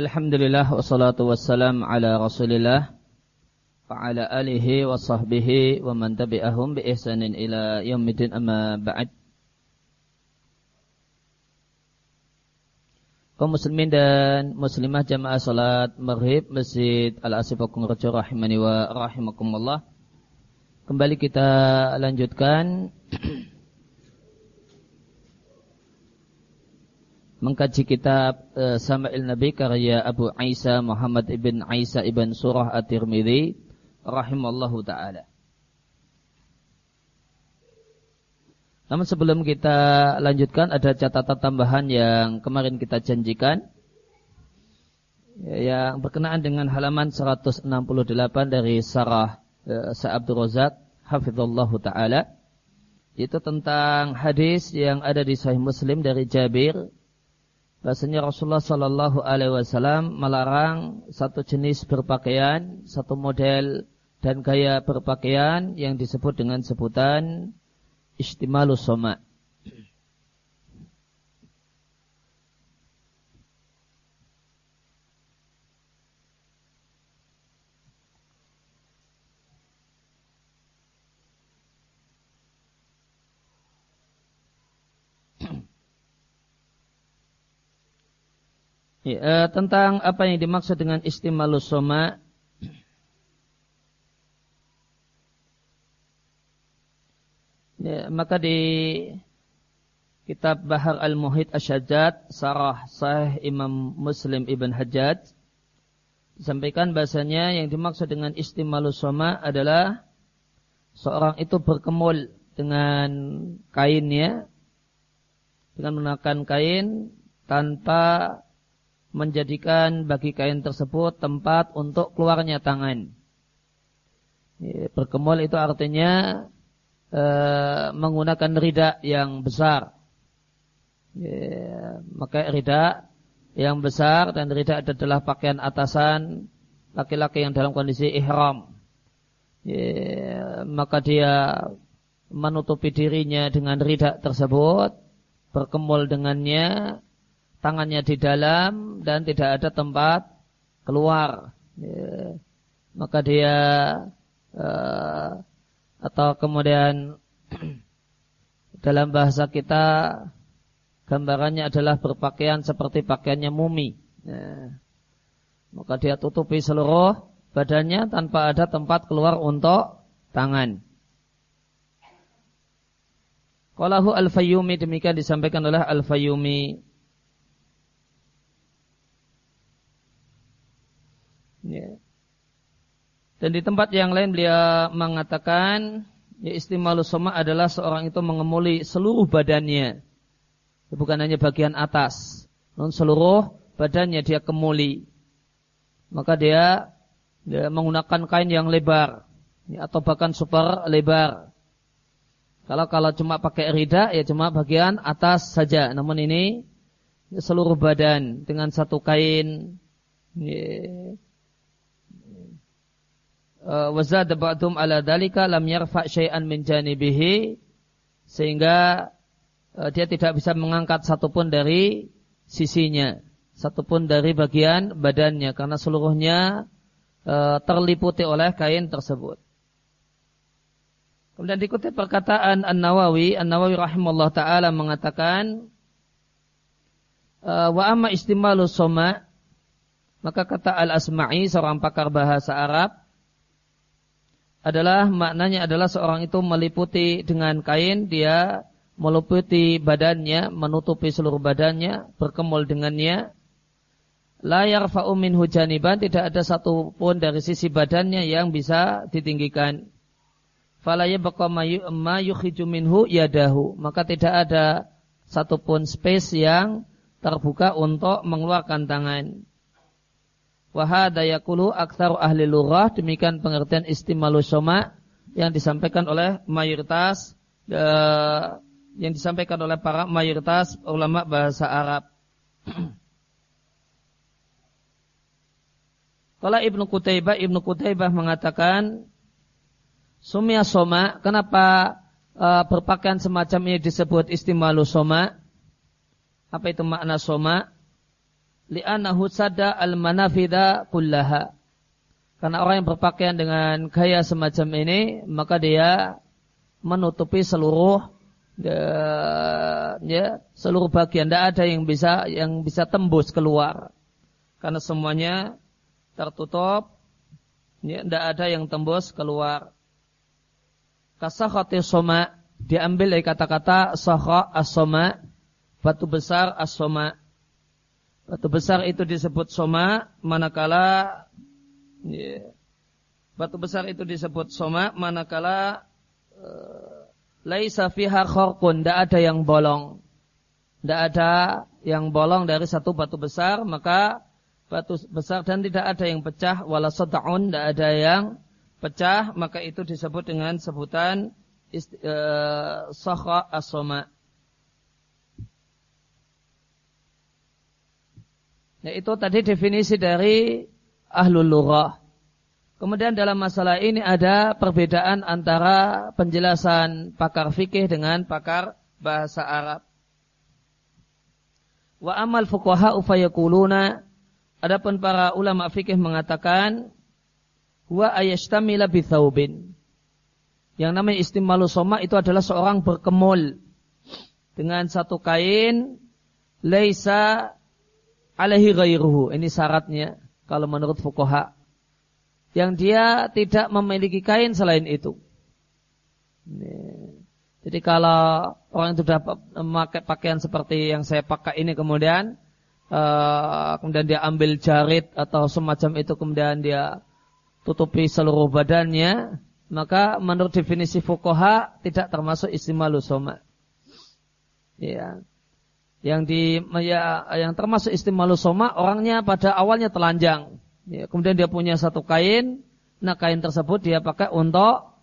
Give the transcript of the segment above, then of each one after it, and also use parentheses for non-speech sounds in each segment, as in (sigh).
Alhamdulillah wassalatu wassalam ala Rasulillah wa ala alihi wa sahbihi wa man tabi'ahum bi ihsanin ila yaumidin amma ba'd. kaum muslimin dan muslimah jamaah salat maghrib Masjid Al-Asif Agung Rejo rahimani wa rahimakumullah. Kembali kita lanjutkan mengkaji kitab uh, Sama'il Nabi karya Abu Isa Muhammad ibn Isa ibn Surah At-Tirmidzi rahimallahu taala. Namun sebelum kita lanjutkan ada catatan tambahan yang kemarin kita janjikan yang berkenaan dengan halaman 168 dari Sarah uh, Sa'abdur Razak hafizallahu taala itu tentang hadis yang ada di Sahih Muslim dari Jabir Bahasanya Rasulullah Sallallahu Alaihi Wasallam melarang satu jenis berpakaian, satu model dan gaya berpakaian yang disebut dengan sebutan istimalus soma. Ya, uh, tentang apa yang dimaksud dengan istimalus soma. Ya, maka di kitab Bahar Al-Muhid Asyajat Sarah Sahih Imam Muslim Ibn Hajjaj disampaikan bahasanya yang dimaksud dengan istimalus soma adalah seorang itu berkemul dengan kainnya dengan menggunakan kain tanpa menjadikan bagi kain tersebut tempat untuk keluarnya tangan. Berkemul itu artinya e, menggunakan ridak yang besar. E, maka ridak yang besar dan ridak adalah pakaian atasan laki-laki yang dalam kondisi ihram. E, maka dia menutupi dirinya dengan ridak tersebut, berkemul dengannya, tangannya di dalam dan tidak ada tempat keluar. Ya. Maka dia uh, atau kemudian (clears throat) dalam bahasa kita gambarannya adalah berpakaian seperti pakaiannya mumi. Ya. Maka dia tutupi seluruh badannya tanpa ada tempat keluar untuk tangan. Qalahu al-Fayyumi demikian disampaikan oleh al-Fayyumi Ya. Dan di tempat yang lain beliau mengatakan ya istimalus soma adalah seorang itu mengemuli seluruh badannya. Bukan hanya bagian atas. Non seluruh badannya dia kemuli. Maka dia, dia menggunakan kain yang lebar. Ya, atau bahkan super lebar. Kalau kalau cuma pakai rida ya cuma bagian atas saja. Namun ini ya, seluruh badan dengan satu kain. Ya, Eh, wazada ba'dhum ala dalika lam yarfa syai'an min janibihi sehingga uh, dia tidak bisa mengangkat satupun dari sisinya satupun dari bagian badannya karena seluruhnya uh, terliputi oleh kain tersebut. Kemudian dikutip perkataan An-Nawawi, An-Nawawi rahimahullah taala mengatakan wa amma istimalu soma maka kata Al-Asma'i seorang pakar bahasa Arab adalah maknanya adalah seorang itu meliputi dengan kain dia meliputi badannya menutupi seluruh badannya berkemul dengannya. La yarfa'u minhu janiban tidak ada satu pun dari sisi badannya yang bisa ditinggikan. Fala yabqa ma yukhiju minhu yadahu. Maka tidak ada satupun space yang terbuka untuk mengeluarkan tangan Wahada yakulu aktsaru ahli lughah demikian pengertian istimalu soma yang disampaikan oleh mayoritas uh, yang disampaikan oleh para mayoritas ulama bahasa Arab. (clears throat) Kalau Ibnu Kutaibah, Ibnu Kutaibah mengatakan Sumia soma, kenapa uh, berpakaian semacam ini disebut istimalu soma? Apa itu makna soma? Li'annahu sada al-manafida kullaha. Karena orang yang berpakaian dengan gaya semacam ini, maka dia menutupi seluruh ya, ya seluruh bagian. Tidak ada yang bisa yang bisa tembus keluar. Karena semuanya tertutup, ya, tidak ada yang tembus keluar. Kasakhati soma diambil dari kata-kata sahra as-soma, batu besar as-soma. Batu besar itu disebut soma manakala ya, batu besar itu disebut soma manakala uh, laisa fiha khorkun, tidak ada yang bolong. Tidak ada yang bolong dari satu batu besar, maka batu besar dan tidak ada yang pecah, wala soda'un, tidak ada yang pecah, maka itu disebut dengan sebutan uh, sahra as-soma. Ya, itu tadi definisi dari ahlul lughah. Kemudian dalam masalah ini ada perbedaan antara penjelasan pakar fikih dengan pakar bahasa Arab. Wa amal fuqaha ufayakuluna adapun para ulama fikih mengatakan huwa ayashtamila bithaubin. Yang namanya istimalu soma itu adalah seorang berkemul dengan satu kain laisa alaihi ghairuhu. Ini syaratnya kalau menurut fukoha. Yang dia tidak memiliki kain selain itu. Jadi kalau orang itu dapat memakai pakaian seperti yang saya pakai ini kemudian uh, kemudian dia ambil jarit atau semacam itu kemudian dia tutupi seluruh badannya maka menurut definisi fukoha tidak termasuk istimalu soma. Ya yang di ya, yang termasuk istimalu soma orangnya pada awalnya telanjang. Ya, kemudian dia punya satu kain, nah kain tersebut dia pakai untuk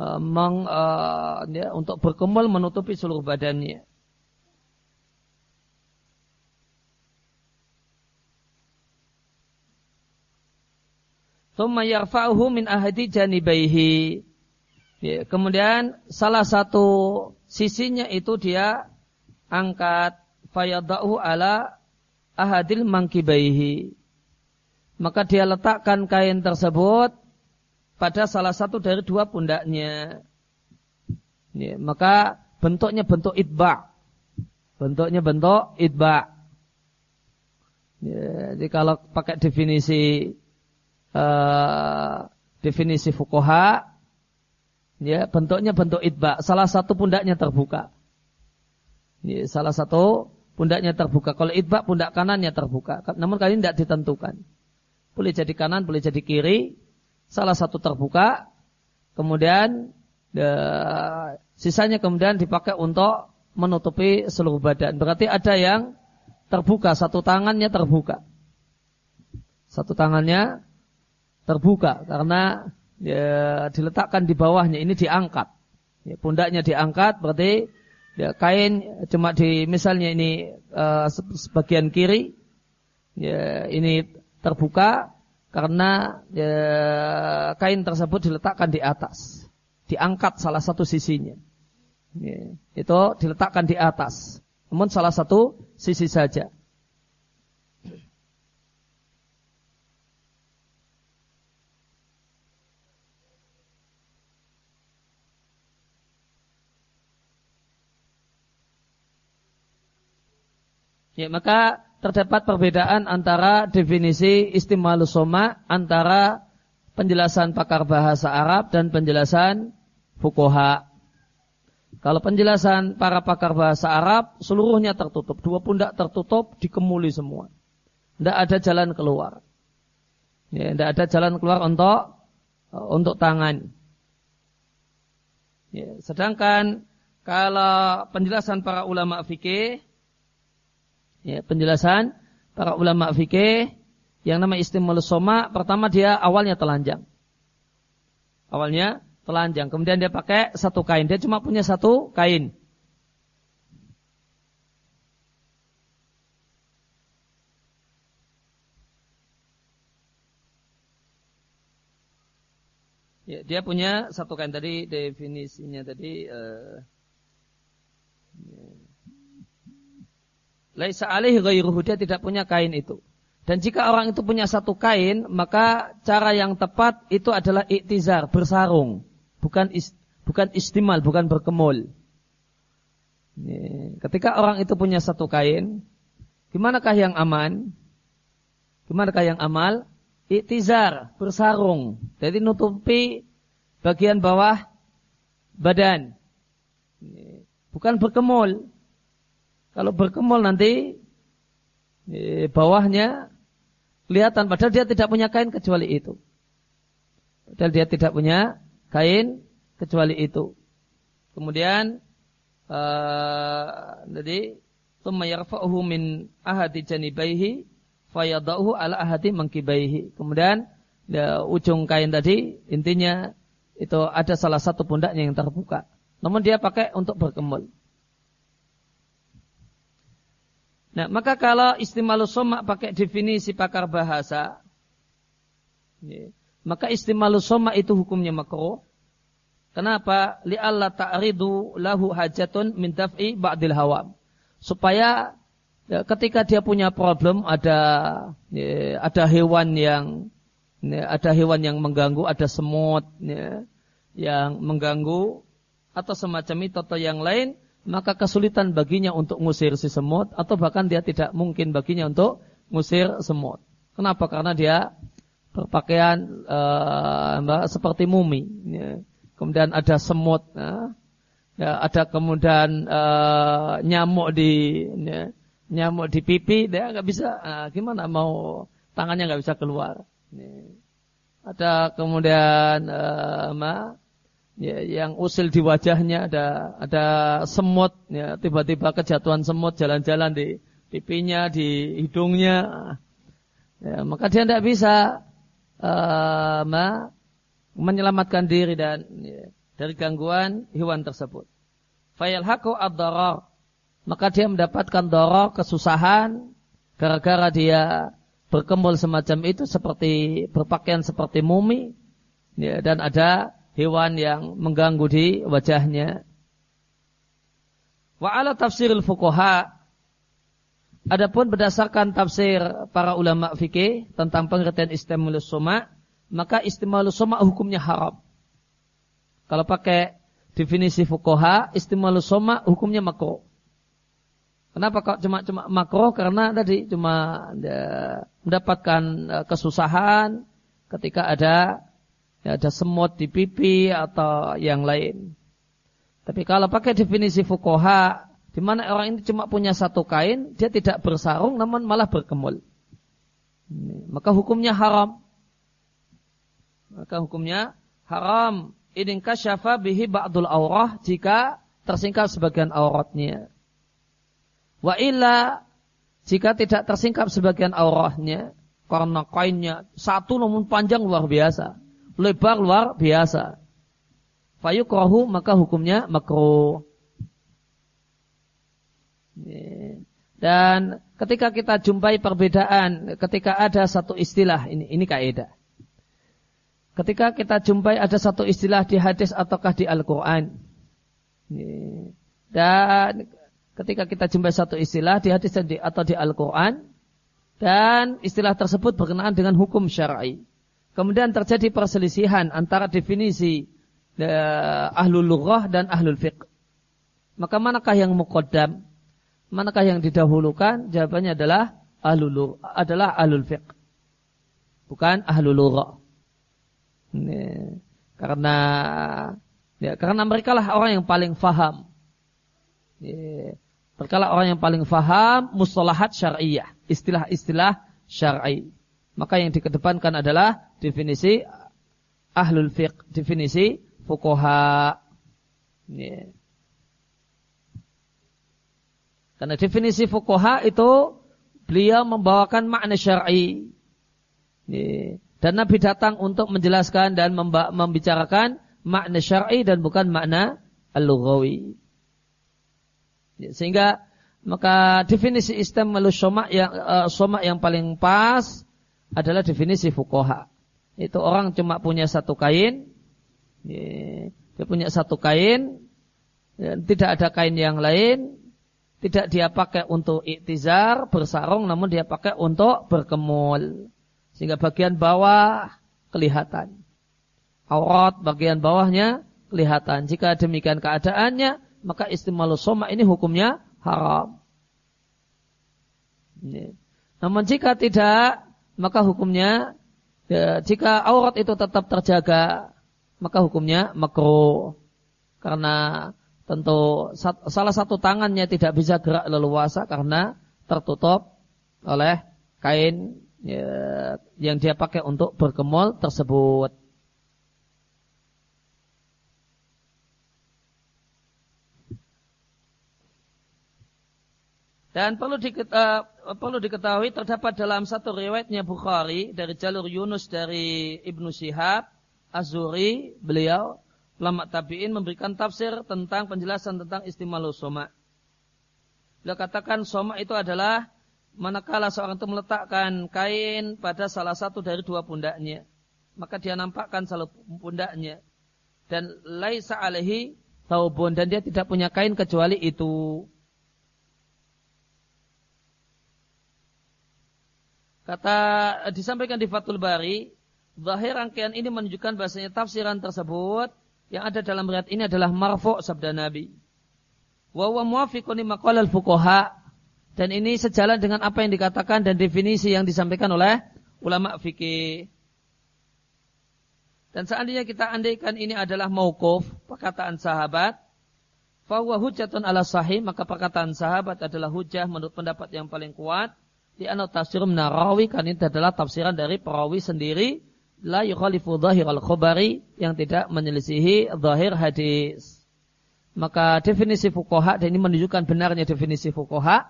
uh, meng, uh, ya, untuk berkemul menutupi seluruh badannya. Thumma yarfa'uhu min ahadi janibaihi. Ya, kemudian salah satu sisinya itu dia angkat fayadahu ala ahadil mangkibaihi. Maka dia letakkan kain tersebut pada salah satu dari dua pundaknya. Ya, maka bentuknya bentuk itba. Bentuknya bentuk itba. Ya, jadi kalau pakai definisi uh, definisi fukoha, ya bentuknya bentuk itba. Salah satu pundaknya terbuka. Ini salah satu pundaknya terbuka. Kalau itbak pundak kanannya terbuka. Namun kali ini tidak ditentukan. Boleh jadi kanan, boleh jadi kiri. Salah satu terbuka. Kemudian de, sisanya kemudian dipakai untuk menutupi seluruh badan. Berarti ada yang terbuka, satu tangannya terbuka. Satu tangannya terbuka karena ya, diletakkan di bawahnya. Ini diangkat. Ya, pundaknya diangkat berarti ya, kain cuma di misalnya ini uh, sebagian kiri ya, ini terbuka karena ya, kain tersebut diletakkan di atas diangkat salah satu sisinya. Ya, itu diletakkan di atas namun salah satu sisi saja Ya, maka terdapat perbedaan antara definisi istimalu soma antara penjelasan pakar bahasa Arab dan penjelasan fukoha. Kalau penjelasan para pakar bahasa Arab seluruhnya tertutup, dua pundak tertutup, dikemuli semua. Tidak ada jalan keluar. Ya, tidak ada jalan keluar untuk untuk tangan. Ya, sedangkan kalau penjelasan para ulama fikih Ya, penjelasan para ulama fikih yang nama istimul soma pertama dia awalnya telanjang. Awalnya telanjang, kemudian dia pakai satu kain. Dia cuma punya satu kain. Ya, dia punya satu kain tadi definisinya tadi uh. Laisa alaihi ghairuhu dia tidak punya kain itu. Dan jika orang itu punya satu kain, maka cara yang tepat itu adalah iktizar, bersarung, bukan is, bukan istimal, bukan berkemul. Ketika orang itu punya satu kain, gimanakah yang aman? Gimanakah yang amal? Iktizar, bersarung. Jadi nutupi bagian bawah badan. Bukan berkemul. Kalau berkemul nanti bawahnya kelihatan padahal dia tidak punya kain kecuali itu. Padahal dia tidak punya kain kecuali itu. Kemudian jadi thumma yarfa'uhu min ahadi janibaihi fayadahu ala ahadi. Kemudian ya, ujung kain tadi intinya itu ada salah satu pundaknya yang terbuka. Namun dia pakai untuk berkemul. Nah, maka kalau istimalus soma pakai definisi pakar bahasa, ya, maka istimalus soma itu hukumnya makruh. Kenapa? Li Allah ta'ridu lahu hajatun min daf'i ba'dil hawam. Supaya ya, ketika dia punya problem ada ya, ada hewan yang ya, ada hewan yang mengganggu, ada semut ya, yang mengganggu atau semacam itu atau yang lain, maka kesulitan baginya untuk ngusir si semut atau bahkan dia tidak mungkin baginya untuk ngusir semut. Kenapa? Karena dia berpakaian uh, seperti mumi. Ya. Kemudian ada semut, ya. ya ada kemudian uh, nyamuk di ya, nyamuk di pipi, dia nggak bisa. Uh, gimana mau tangannya nggak bisa keluar. Ya. Ada kemudian uh, ya, yang usil di wajahnya ada ada semut ya tiba-tiba kejatuhan semut jalan-jalan di pipinya di hidungnya. Ya, maka dia tidak bisa uh, ma, menyelamatkan diri dan ya, dari gangguan hewan tersebut. Fayalhaqu ad-darar. Maka dia mendapatkan doror kesusahan gara-gara dia berkembul semacam itu seperti berpakaian seperti mumi ya, dan ada hewan yang mengganggu di wajahnya. Wa ala tafsiril fuqaha Adapun berdasarkan tafsir para ulama fikih tentang pengertian istimulus soma, maka istimulus soma hukumnya haram. Kalau pakai definisi fukoha, istimulus soma hukumnya makro. Kenapa kok cuma cuma makro? Karena tadi cuma ya, mendapatkan eh, kesusahan ketika ada ya, ada semut di pipi atau yang lain. Tapi kalau pakai definisi fukoha, di mana orang ini cuma punya satu kain, dia tidak bersarung, namun malah berkemul. Maka hukumnya haram. Maka hukumnya haram. Idin kasyafa bihi ba'dul aurah jika tersingkap sebagian auratnya. Wa illa jika tidak tersingkap sebagian aurahnya karena kainnya satu namun panjang luar biasa lebar luar biasa. Fayukrahu maka hukumnya makruh. Dan ketika kita jumpai perbedaan, ketika ada satu istilah, ini ini kaidah. Ketika kita jumpai ada satu istilah di hadis ataukah di Al-Quran. Dan ketika kita jumpai satu istilah di hadis atau di Al-Quran. Dan istilah tersebut berkenaan dengan hukum syar'i kemudian terjadi perselisihan antara definisi uh, ahlul lughah dan ahlul fiqh. Maka manakah yang muqaddam? Manakah yang didahulukan? Jawabannya adalah ahlul adalah ahlul fiqh. Bukan ahlul lughah. Karena ya, karena mereka lah orang yang paling faham. Ya, mereka lah orang yang paling faham mustalahat syariah, istilah-istilah syar'i. Maka yang dikedepankan adalah definisi ahlul fiqh, definisi fukoha. Karena definisi fukoha itu beliau membawakan makna syar'i. Dan Nabi datang untuk menjelaskan dan membicarakan makna syar'i dan bukan makna al-lughawi. Sehingga maka definisi istimal soma yang uh, soma yang paling pas adalah definisi fukoha. Itu orang cuma punya satu kain, dia punya satu kain, tidak ada kain yang lain, tidak dia pakai untuk iktizar, bersarung, namun dia pakai untuk berkemul. Sehingga bagian bawah kelihatan. Aurat bagian bawahnya kelihatan. Jika demikian keadaannya, maka istimalus soma ini hukumnya haram. Namun jika tidak, maka hukumnya ya, jika aurat itu tetap terjaga, maka hukumnya makruh. Karena tentu salah satu tangannya tidak bisa gerak leluasa karena tertutup oleh kain ya, yang dia pakai untuk berkemul tersebut. Dan perlu, diketahui, uh, perlu diketahui terdapat dalam satu riwayatnya Bukhari dari jalur Yunus dari Ibnu Syihab, Azuri, beliau ulama tabi'in memberikan tafsir tentang penjelasan tentang istimalu soma. Beliau katakan soma itu adalah manakala seorang itu meletakkan kain pada salah satu dari dua pundaknya. Maka dia nampakkan salah pundaknya. Dan laisa alaihi taubun. Dan dia tidak punya kain kecuali itu. Kata disampaikan di Fathul Bari, zahir rangkaian ini menunjukkan bahasanya tafsiran tersebut yang ada dalam riwayat ini adalah marfu' sabda Nabi. Wa huwa muwafiqun lima al-fuqaha dan ini sejalan dengan apa yang dikatakan dan definisi yang disampaikan oleh ulama fikih. Dan seandainya kita andaikan ini adalah mauquf, perkataan sahabat, fahuwa hujatun ala sahih, maka perkataan sahabat adalah hujah menurut pendapat yang paling kuat. Di anut tafsir menarawi, kan ini adalah tafsiran dari perawi sendiri la yukhalifu zahir al-khobari yang tidak menyelisihi zahir hadis. Maka definisi fukoha dan ini menunjukkan benarnya definisi fukoha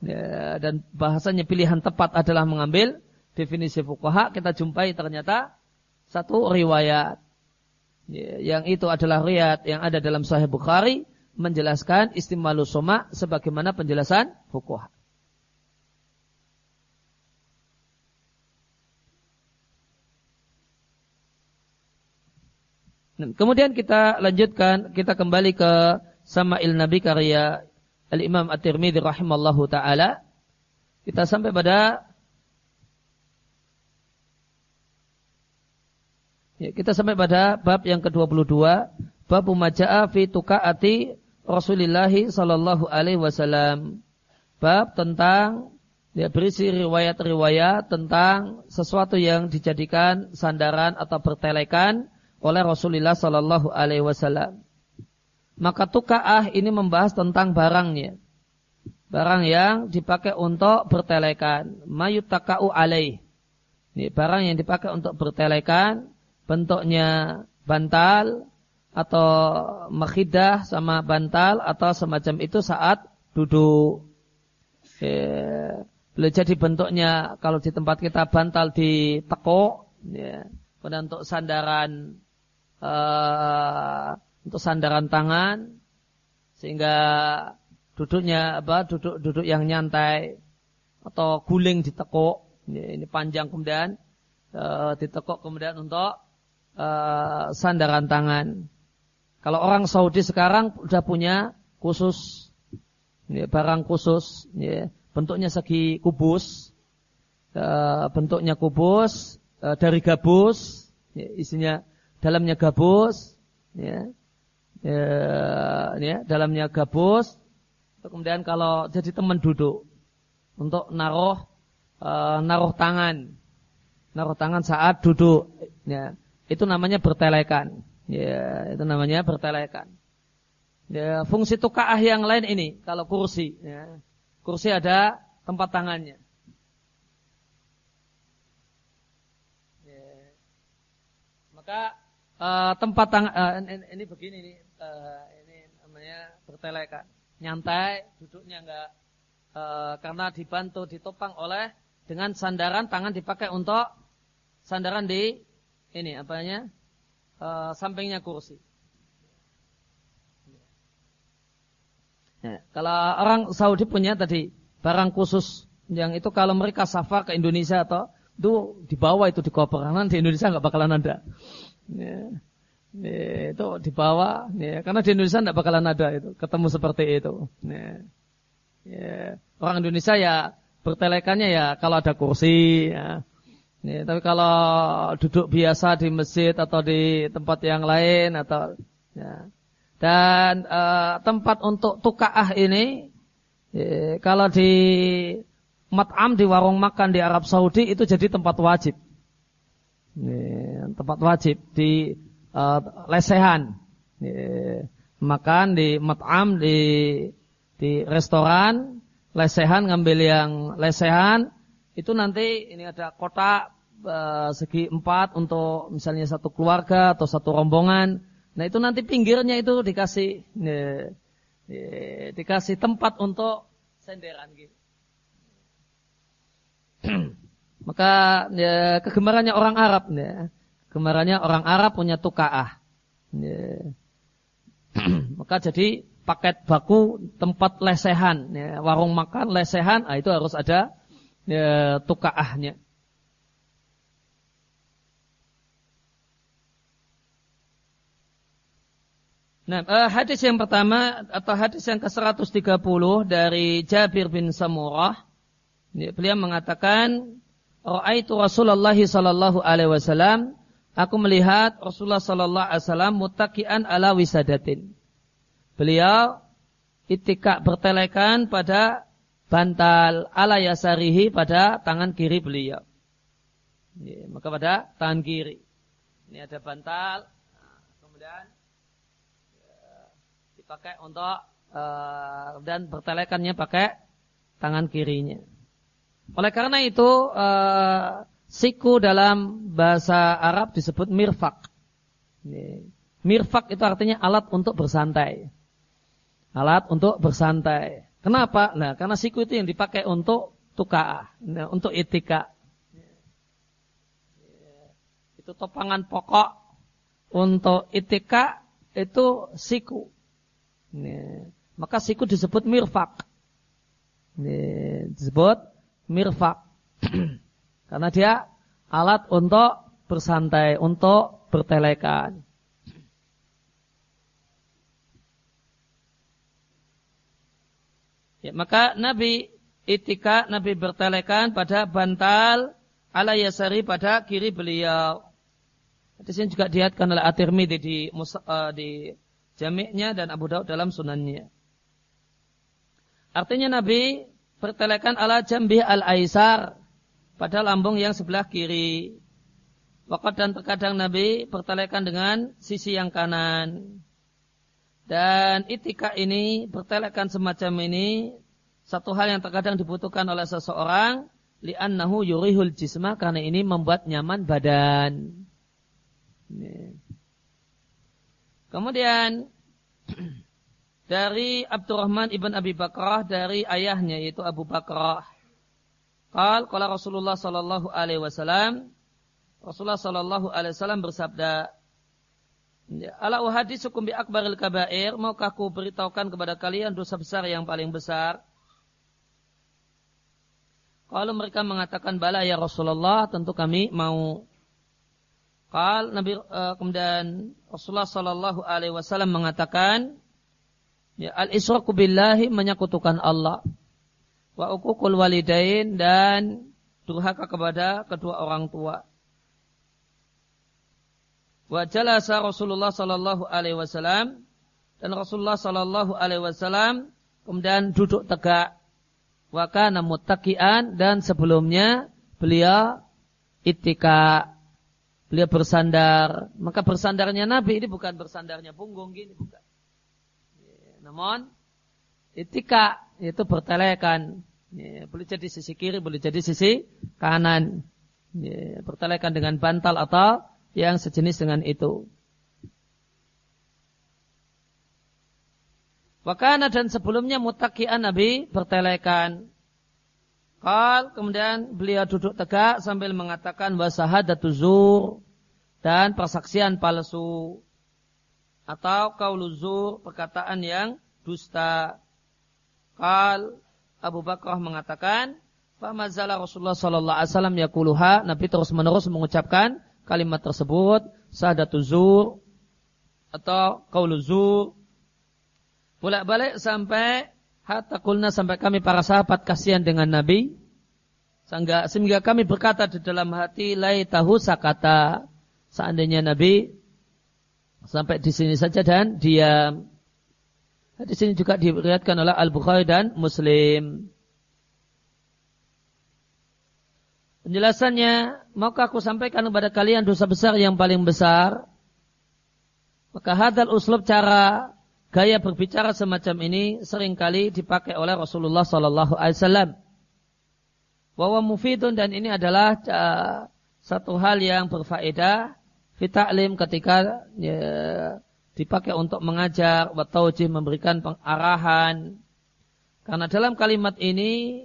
ya, dan bahasanya pilihan tepat adalah mengambil definisi fukoha kita jumpai ternyata satu riwayat ya, yang itu adalah riwayat yang ada dalam Sahih Bukhari menjelaskan istimalu soma sebagaimana penjelasan fukoha. Kemudian kita lanjutkan, kita kembali ke Sama'il Nabi karya Al-Imam At-Tirmidhi rahimallahu taala. Kita sampai pada Ya, kita sampai pada bab yang ke-22, bab maja'a fi tukaati Rasulullah sallallahu alaihi wasallam. Bab tentang ya, berisi riwayat-riwayat tentang sesuatu yang dijadikan sandaran atau bertelekan oleh Rasulullah Sallallahu Alaihi Wasallam. Maka tukaah ini membahas tentang barangnya. Barang yang dipakai untuk bertelekan. Mayutakau alaih. Ini barang yang dipakai untuk bertelekan. Bentuknya bantal. Atau makhidah sama bantal. Atau semacam itu saat duduk. Ya, boleh jadi bentuknya kalau di tempat kita bantal di teko. Ya, untuk sandaran uh, untuk sandaran tangan sehingga duduknya apa duduk duduk yang nyantai atau guling ditekuk ini, ini panjang kemudian uh, ditekuk kemudian untuk uh, sandaran tangan. Kalau orang Saudi sekarang sudah punya khusus ini, barang khusus ini, bentuknya segi kubus bentuknya kubus dari gabus isinya dalamnya gabus, ya, ya, ya dalamnya gabus. Kemudian kalau jadi teman duduk untuk naruh uh, naruh tangan, naruh tangan saat duduk, ya, itu namanya bertelekan. Ya, itu namanya bertelekan. Ya, fungsi tukaah yang lain ini, kalau kursi, ya, kursi ada tempat tangannya. Ya. Maka uh, tempat tang uh, ini, ini begini ini uh, ini namanya bertelekan nyantai duduknya enggak uh, karena dibantu ditopang oleh dengan sandaran tangan dipakai untuk sandaran di ini apanya uh, sampingnya kursi. Ya, kalau orang Saudi punya tadi barang khusus yang itu kalau mereka safar ke Indonesia atau itu dibawa itu di koper di Indonesia nggak bakalan ada Ya. Ya, itu dibawa, ya, karena di Indonesia tidak bakalan ada itu, ketemu seperti itu. Ya. Ya, orang Indonesia ya bertelekannya ya kalau ada kursi. Ya. Ya, tapi kalau duduk biasa di masjid atau di tempat yang lain atau ya. dan uh, tempat untuk tukaah ini ya, kalau di mat'am di warung makan di Arab Saudi itu jadi tempat wajib. Tempat wajib di uh, lesehan. Makan di mat'am di di restoran lesehan ngambil yang lesehan itu nanti ini ada kotak uh, segi empat untuk misalnya satu keluarga atau satu rombongan. Nah itu nanti pinggirnya itu dikasih ya, ya, dikasih tempat untuk senderan gitu. (clears throat) Maka ya, kegemarannya orang Arab ya. Kegemarannya orang Arab punya tukaah. Ya. (clears throat) Maka jadi paket baku tempat lesehan, ya, warung makan lesehan, nah itu harus ada ya, tukaahnya. Nah, uh, hadis yang pertama atau hadis yang ke-130 dari Jabir bin Samurah. Beliau mengatakan, "Ra'aitu Rasulullah sallallahu alaihi wasallam, aku melihat Rasulullah sallallahu alaihi wasallam mutakian ala wisadatin." Beliau itikak bertelekan pada bantal ala yasarihi pada tangan kiri beliau. Ya, maka pada tangan kiri. Ini ada bantal, nah, kemudian ya, dipakai untuk uh, dan bertelekannya pakai tangan kirinya. Oleh karena itu uh, siku dalam bahasa Arab disebut mirfak. Mirfak itu artinya alat untuk bersantai. Alat untuk bersantai. Kenapa? Nah, karena siku itu yang dipakai untuk tukaah, nah, untuk etika. Itu topangan pokok untuk etika itu siku. Maka siku disebut mirfak. Disebut mirfak. (clears throat) karena dia alat untuk bersantai, untuk bertelekan. Ya, maka Nabi itika, Nabi bertelekan pada bantal ala yasari pada kiri beliau. Hadis ini juga dihatkan oleh At-Tirmidzi di, uh, di jami'nya dan Abu Daud dalam sunannya. Artinya Nabi bertelekan ala jambi al-aisar pada lambung yang sebelah kiri. Wakat dan terkadang Nabi bertelekan dengan sisi yang kanan. Dan itika ini, bertelekan semacam ini, satu hal yang terkadang dibutuhkan oleh seseorang, li'annahu yurihul jismah, karena ini membuat nyaman badan. Kemudian, (clears throat) dari Abdurrahman ibn Abi Bakrah, dari ayahnya yaitu Abu Bakrah. Qal, qala Rasulullah sallallahu alaihi wasallam, Rasulullah sallallahu alaihi wasallam bersabda, ala uhadisukum bi akbaril kabair, maukah aku beritahukan kepada kalian dosa besar yang paling besar? Kalau mereka mengatakan bala ya Rasulullah, tentu kami mau. Kal Nabi uh, kemudian Rasulullah Shallallahu Alaihi Wasallam mengatakan, ya, al israku billahi menyekutukan Allah, wa ukukul walidain dan durhaka kepada kedua orang tua. Wa jalasa Rasulullah sallallahu alaihi wasallam dan Rasulullah sallallahu alaihi wasallam kemudian duduk tegak. Wa kana muttaqian dan sebelumnya beliau ittika beliau bersandar. Maka bersandarnya Nabi ini bukan bersandarnya punggung gini bukan namun ittika itu bertelekan ya, boleh jadi sisi kiri boleh jadi sisi kanan ya, bertelekan dengan bantal atau yang sejenis dengan itu. Wakana dan sebelumnya mutakian Nabi bertelekan. Kal kemudian beliau duduk tegak sambil mengatakan wasahadatu zur dan persaksian palsu atau kauluzur perkataan yang dusta. Kal Abu Bakar mengatakan, Famazala Rasulullah Sallallahu Alaihi Wasallam yakuluha. Nabi terus menerus mengucapkan kalimat tersebut sahadatu zur atau qaulu zur bolak-balik sampai Hatta kulna sampai kami para sahabat kasihan dengan Nabi. Sehingga, sehingga kami berkata di dalam hati, lai tahu sakata. Seandainya Nabi sampai di sini saja dan diam. Di sini juga diriatkan oleh Al-Bukhari dan Muslim. Penjelasannya, maka aku sampaikan kepada kalian dosa besar yang paling besar. Maka hadal uslub cara gaya berbicara semacam ini sering kali dipakai oleh Rasulullah Sallallahu Alaihi Wasallam. Wawa mufidun dan ini adalah uh, satu hal yang berfaedah fitaklim ketika ya, dipakai untuk mengajar, watawjih memberikan pengarahan. Karena dalam kalimat ini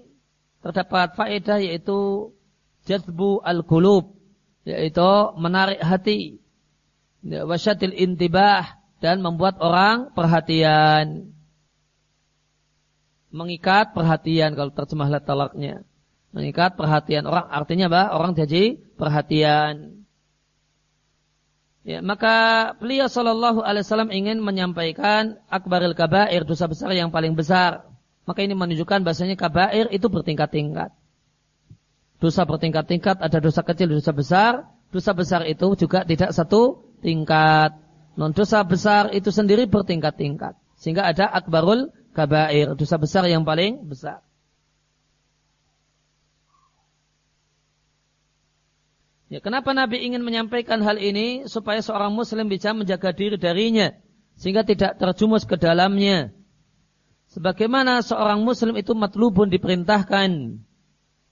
terdapat faedah yaitu jazbu al-qulub yaitu menarik hati ya, wasyatil intibah dan membuat orang perhatian. Mengikat perhatian kalau terjemah talaknya. Mengikat perhatian orang artinya apa? Orang jadi perhatian. Ya, maka beliau Shallallahu Alaihi Wasallam ingin menyampaikan akbaril kabair dosa besar yang paling besar. Maka ini menunjukkan bahasanya kabair itu bertingkat-tingkat. Dosa bertingkat-tingkat ada dosa kecil, dosa besar. Dosa besar itu juga tidak satu tingkat. Non dosa besar itu sendiri bertingkat-tingkat. Sehingga ada akbarul kabair, dosa besar yang paling besar. Ya, kenapa Nabi ingin menyampaikan hal ini supaya seorang muslim bisa menjaga diri darinya sehingga tidak terjumus ke dalamnya. Sebagaimana seorang muslim itu matlubun diperintahkan.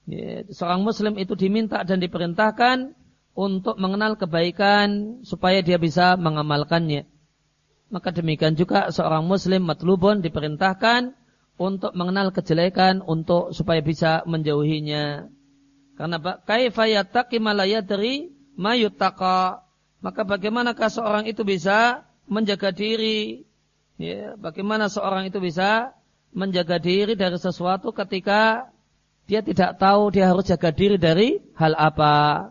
Ya, seorang muslim itu diminta dan diperintahkan untuk mengenal kebaikan supaya dia bisa mengamalkannya. Maka demikian juga seorang muslim matlubun diperintahkan untuk mengenal kejelekan untuk supaya bisa menjauhinya. Karena kaifa yattaqi ma la yadri ma Maka bagaimanakah seorang itu bisa menjaga diri? Ya, bagaimana seorang itu bisa menjaga diri dari sesuatu ketika dia tidak tahu dia harus jaga diri dari hal apa?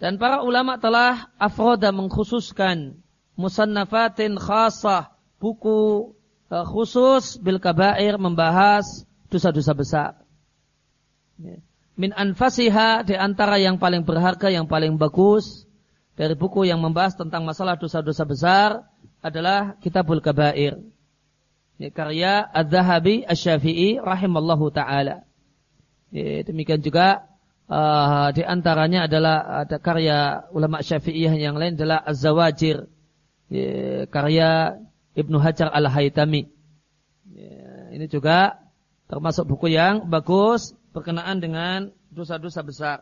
Dan para ulama telah afroda mengkhususkan musannafatin khasah buku e, khusus bil kabair membahas dosa-dosa besar. Min anfasiha di antara yang paling berharga, yang paling bagus dari buku yang membahas tentang masalah dosa-dosa besar adalah Kitabul Kabair. karya Az-Zahabi Asy-Syafi'i rahimallahu taala. demikian juga uh, di antaranya adalah ada karya ulama Syafi'iyah yang lain adalah Az-Zawajir ya, karya Ibnu Hajar Al-Haytami. Ya, ini juga termasuk buku yang bagus berkenaan dengan dosa-dosa besar.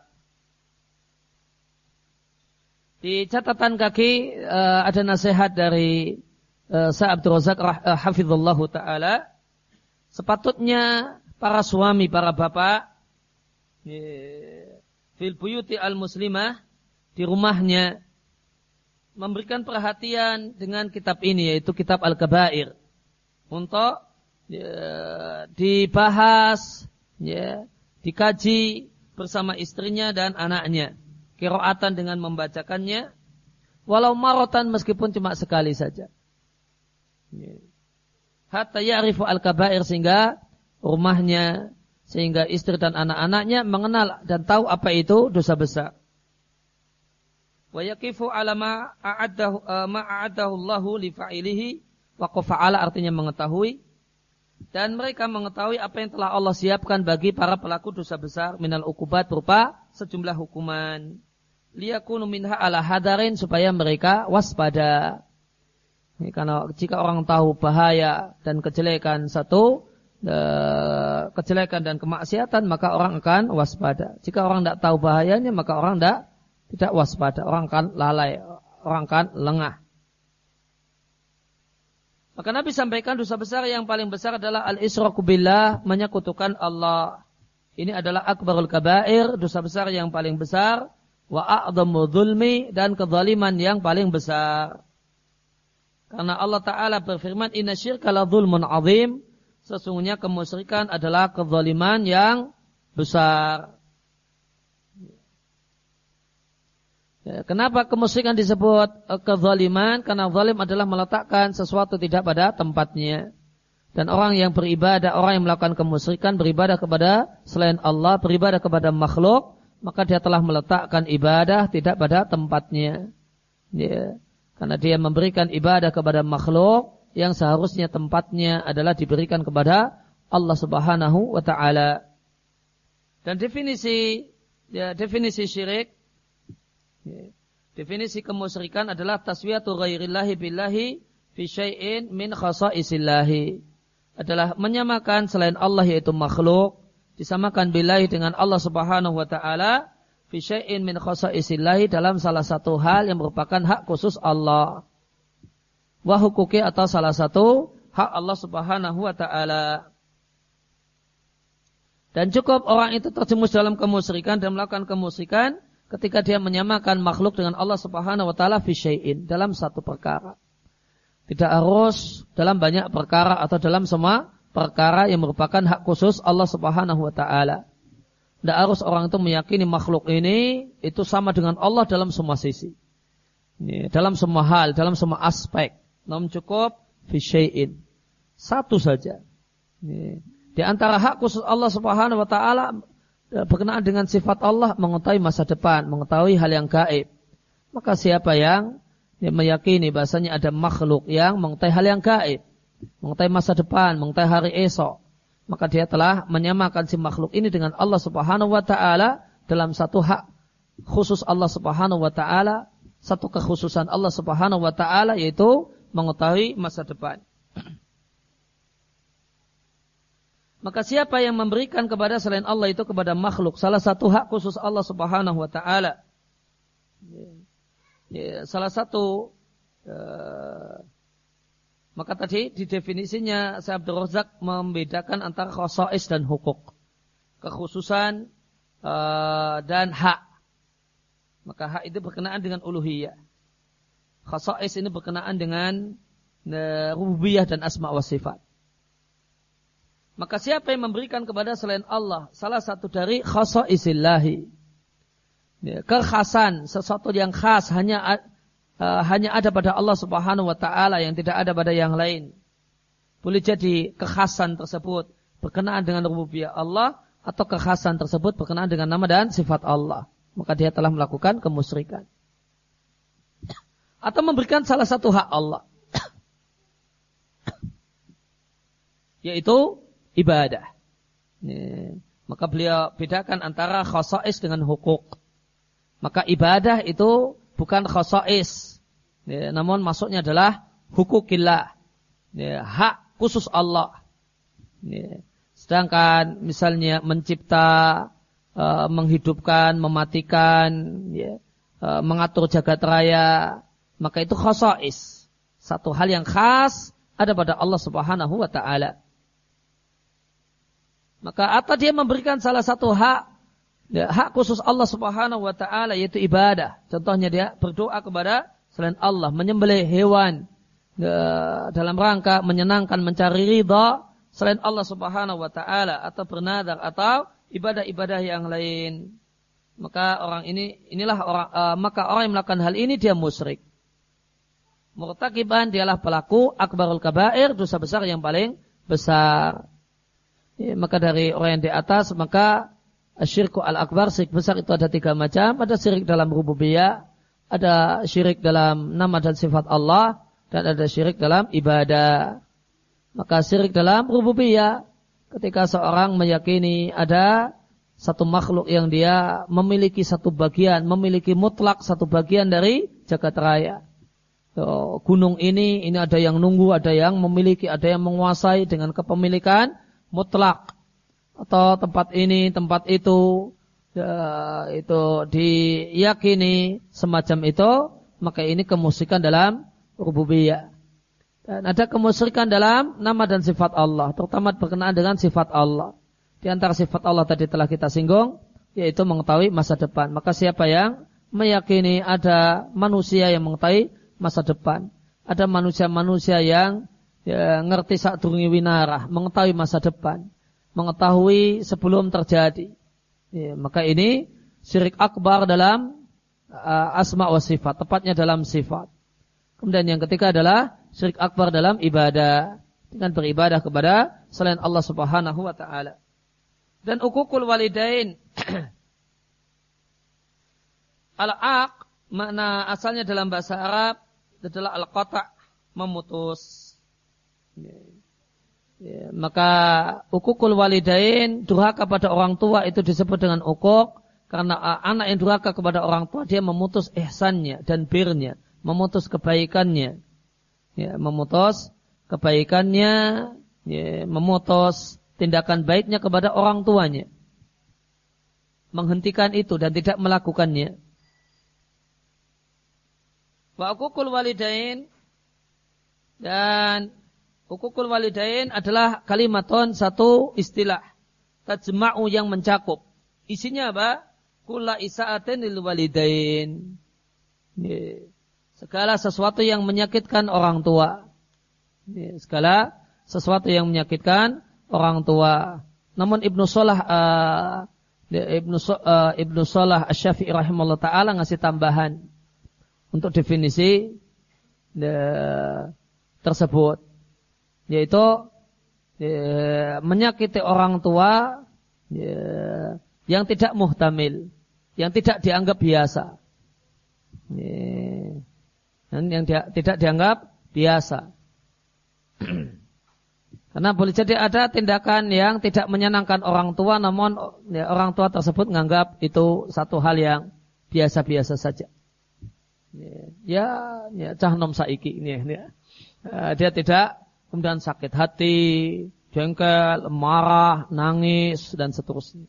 Di catatan kaki uh, ada nasihat dari uh, Sa Abdul Razak uh, hafizallahu taala sepatutnya para suami, para bapak fil buyuti al muslimah di rumahnya memberikan perhatian dengan kitab ini yaitu kitab al-kabair untuk dibahas ya dikaji bersama istrinya dan anaknya. Kiroatan dengan membacakannya. Walau marotan meskipun cuma sekali saja. Hatta ya'rifu al-kabair sehingga rumahnya sehingga istri dan anak-anaknya mengenal dan tahu apa itu dosa besar. Wa yaqifu ala ma a'addahu eh, Allahu li fa'ilihi wa artinya mengetahui dan mereka mengetahui apa yang telah Allah siapkan bagi para pelaku dosa besar minal ukubat berupa sejumlah hukuman. Liyakunu minha ala hadarin supaya mereka waspada. Ini karena jika orang tahu bahaya dan kejelekan satu, Eh, kejelekan dan kemaksiatan maka orang akan waspada. Jika orang tidak tahu bahayanya maka orang tidak tidak waspada. Orang akan lalai, orang akan lengah. Maka Nabi sampaikan dosa besar yang paling besar adalah al-israku billah, menyekutukan Allah. Ini adalah akbarul kabair, dosa besar yang paling besar, wa a'dhamu dhulmi dan kezaliman yang paling besar. Karena Allah Ta'ala berfirman, inna syirka la dhulmun azim, sesungguhnya kemusyrikan adalah kezaliman yang besar. Ya, kenapa kemusyrikan disebut uh, kezaliman? Karena zalim adalah meletakkan sesuatu tidak pada tempatnya. Dan orang yang beribadah, orang yang melakukan kemusyrikan beribadah kepada selain Allah, beribadah kepada makhluk, maka dia telah meletakkan ibadah tidak pada tempatnya. Ya. Karena dia memberikan ibadah kepada makhluk yang seharusnya tempatnya adalah diberikan kepada Allah Subhanahu wa taala. Dan definisi ya, definisi syirik. Definisi kemusyrikan adalah taswiyatu ghairillahi billahi fi syai'in min khasa'isillahi. Adalah menyamakan selain Allah yaitu makhluk, disamakan billahi dengan Allah Subhanahu wa taala fi syai'in min khasa'isillahi dalam salah satu hal yang merupakan hak khusus Allah. Wa hukuki atau salah satu hak Allah Subhanahu wa taala. Dan cukup orang itu terjemus dalam kemusyrikan dan melakukan kemusyrikan ketika dia menyamakan makhluk dengan Allah Subhanahu wa taala fi syai'in dalam satu perkara. Tidak harus dalam banyak perkara atau dalam semua perkara yang merupakan hak khusus Allah Subhanahu wa taala. Tidak harus orang itu meyakini makhluk ini itu sama dengan Allah dalam semua sisi. Dalam semua hal, dalam semua aspek. Namun cukup fi syai'in. Satu saja. Di antara hak khusus Allah Subhanahu wa taala berkenaan dengan sifat Allah mengetahui masa depan, mengetahui hal yang gaib. Maka siapa yang yang meyakini bahasanya ada makhluk yang mengetahui hal yang gaib, mengetahui masa depan, mengetahui hari esok, maka dia telah menyamakan si makhluk ini dengan Allah Subhanahu wa taala dalam satu hak khusus Allah Subhanahu wa taala, satu kekhususan Allah Subhanahu wa taala yaitu mengetahui masa depan. Maka siapa yang memberikan kepada selain Allah itu kepada makhluk salah satu hak khusus Allah Subhanahu wa taala. Ya, ya, salah satu uh, maka tadi di definisinya Syekh Abdul Razak membedakan antara khosais dan hukuk. Kekhususan uh, dan hak. Maka hak itu berkenaan dengan uluhiyah. Khosais ini berkenaan dengan uh, rububiyah dan asma wa sifat. Maka siapa yang memberikan kepada selain Allah salah satu dari khasa'isillahi. Ya, kekhasan, sesuatu yang khas hanya uh, hanya ada pada Allah Subhanahu wa taala yang tidak ada pada yang lain. Boleh jadi kekhasan tersebut berkenaan dengan rububiyah Allah atau kekhasan tersebut berkenaan dengan nama dan sifat Allah. Maka dia telah melakukan kemusyrikan. Atau memberikan salah satu hak Allah. (coughs) Yaitu ibadah. Maka beliau bedakan antara khasais dengan hukuk. Maka ibadah itu bukan khasais. Ini. Namun maksudnya adalah hukukillah. Hak khusus Allah. Sedangkan misalnya mencipta, uh, menghidupkan, mematikan, ya, uh, mengatur jagat raya, maka itu khasais. Satu hal yang khas ada pada Allah Subhanahu wa taala. Maka atau dia memberikan salah satu hak ya, hak khusus Allah Subhanahu wa taala yaitu ibadah. Contohnya dia berdoa kepada selain Allah, menyembelih hewan ya, dalam rangka menyenangkan mencari ridha selain Allah Subhanahu wa taala atau bernadar atau ibadah-ibadah yang lain. Maka orang ini inilah orang uh, maka orang yang melakukan hal ini dia musyrik. Murtakiban dialah pelaku akbarul kabair dosa besar yang paling besar. Ya, maka dari orang yang di atas maka syirku al-akbar syirik besar itu ada tiga macam. Ada syirik dalam rububiyah, ada syirik dalam nama dan sifat Allah, dan ada syirik dalam ibadah. Maka syirik dalam rububiyah ketika seorang meyakini ada satu makhluk yang dia memiliki satu bagian, memiliki mutlak satu bagian dari jagat raya. gunung ini, ini ada yang nunggu, ada yang memiliki, ada yang menguasai dengan kepemilikan mutlak atau tempat ini, tempat itu ya, itu diyakini semacam itu, maka ini kemusyrikan dalam rububiyah. Dan ada kemusyrikan dalam nama dan sifat Allah, terutama berkenaan dengan sifat Allah. Di antara sifat Allah tadi telah kita singgung, yaitu mengetahui masa depan. Maka siapa yang meyakini ada manusia yang mengetahui masa depan, ada manusia-manusia yang ya, ngerti saat turungi winarah, mengetahui masa depan, mengetahui sebelum terjadi. Ya, maka ini syirik akbar dalam uh, asma wa sifat, tepatnya dalam sifat. Kemudian yang ketiga adalah syirik akbar dalam ibadah dengan beribadah kepada selain Allah Subhanahu wa taala. Dan ukukul walidain (clears throat) al-aq makna asalnya dalam bahasa Arab adalah al-qata' memutus. Ya, ya, maka ukukul walidain durhaka pada orang tua itu disebut dengan ukuk karena anak yang durhaka kepada orang tua dia memutus ihsannya dan birnya memutus kebaikannya, ya, memutus kebaikannya, ya, memutus tindakan baiknya kepada orang tuanya, menghentikan itu dan tidak melakukannya. Wa ukukul walidain dan ukukul walidain adalah kalimaton satu istilah tajma'u yang mencakup. Isinya apa? Kula isa'atin lil walidain. Segala sesuatu yang menyakitkan orang tua. Segala sesuatu yang menyakitkan orang tua. Namun Ibnu Salah uh, Ibnu uh, Ibnu Salah Asy-Syafi'i rahimahullah taala ngasih tambahan untuk definisi tersebut yaitu uh, menyakiti orang tua uh, yang tidak muhtamil, yang tidak dianggap biasa. Dan yang dia, tidak dianggap biasa. (clears throat) Karena boleh jadi ada tindakan yang tidak menyenangkan orang tua, namun ya, orang tua tersebut menganggap itu satu hal yang biasa-biasa saja. Ya, ya, cah nom saiki ini ya. Uh, dia tidak kemudian sakit hati, jengkel, marah, nangis dan seterusnya.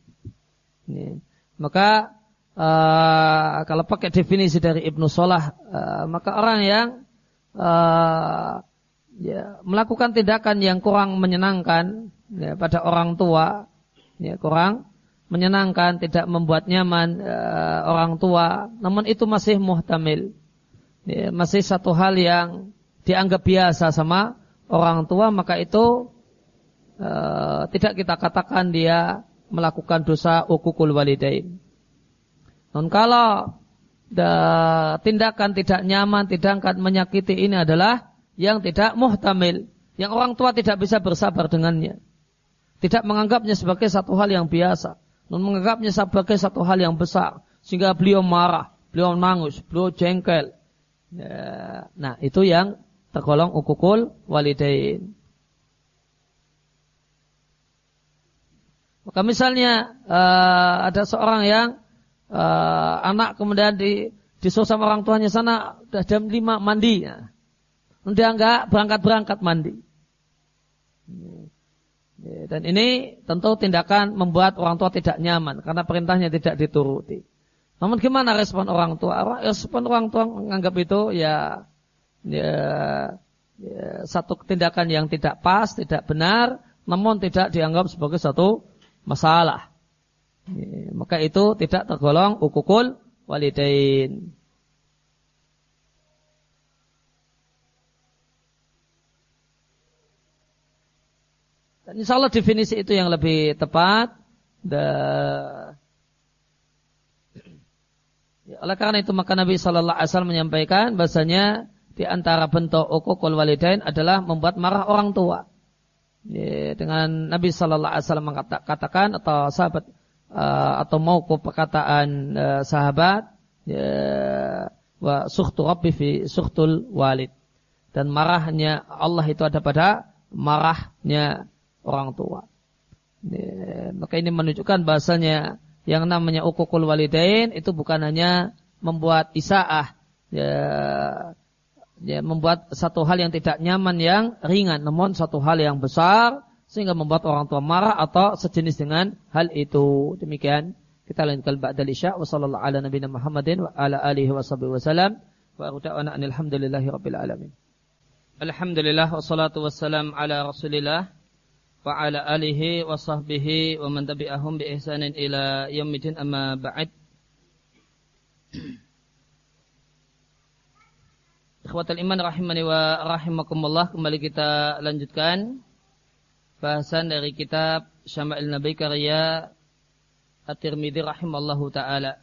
Ya. Maka uh, kalau pakai definisi dari Ibnu Solah, uh, maka orang yang uh, ya, melakukan tindakan yang kurang menyenangkan ya, pada orang tua, ya, kurang menyenangkan, tidak membuat nyaman uh, orang tua, namun itu masih muhtamil, ya, masih satu hal yang dianggap biasa sama orang tua, maka itu uh, tidak kita katakan dia melakukan dosa ukukul walidain. Non kalau tindakan tidak nyaman, tindakan menyakiti ini adalah yang tidak muhtamil, yang orang tua tidak bisa bersabar dengannya. Tidak menganggapnya sebagai satu hal yang biasa, non menganggapnya sebagai satu hal yang besar, sehingga beliau marah, beliau nangis, beliau jengkel. Ya, nah, itu yang tergolong ukukul walidain. Maka misalnya uh, ada seorang yang uh, anak kemudian di disuruh sama orang tuanya sana udah jam 5 mandi. Ya. Dia enggak berangkat-berangkat mandi. Dan ini tentu tindakan membuat orang tua tidak nyaman karena perintahnya tidak dituruti. Namun gimana respon orang tua? Respon orang tua menganggap itu ya, ya, ya satu tindakan yang tidak pas, tidak benar, namun tidak dianggap sebagai satu masalah. Ya, maka itu tidak tergolong ukukul walidain. Dan insya Allah definisi itu yang lebih tepat. Dan ya, oleh karena itu maka Nabi Shallallahu Alaihi Wasallam menyampaikan bahasanya di antara bentuk ukukul walidain adalah membuat marah orang tua. Ya, dengan Nabi Shallallahu Alaihi Wasallam mengatakan atau sahabat uh, atau mau perkataan uh, sahabat ya, wa suhtu rabbi fi suhtul walid dan marahnya Allah itu ada pada marahnya orang tua. Ya, maka ini menunjukkan bahasanya yang namanya ukukul walidain itu bukan hanya membuat isaah ya, ya membuat satu hal yang tidak nyaman yang ringan namun satu hal yang besar sehingga membuat orang tua marah atau sejenis dengan hal itu. Demikian kita lanjutkan ba'dal isya wa sallallahu ala nabiyina Muhammadin wa ala alihi wa sahbihi wasallam wa a'udana alhamdulillahi rabbil alamin. Alhamdulillah wassalatu wassalam ala Rasulillah wa ala alihi wa sahbihi wa man tabi'ahum bi ihsanin ila yaumil amma ba'd. Ikhwatal iman rahimani wa rahimakumullah kembali kita lanjutkan bahasan dari kitab Syama'il Nabi karya At-Tirmidzi rahimallahu taala.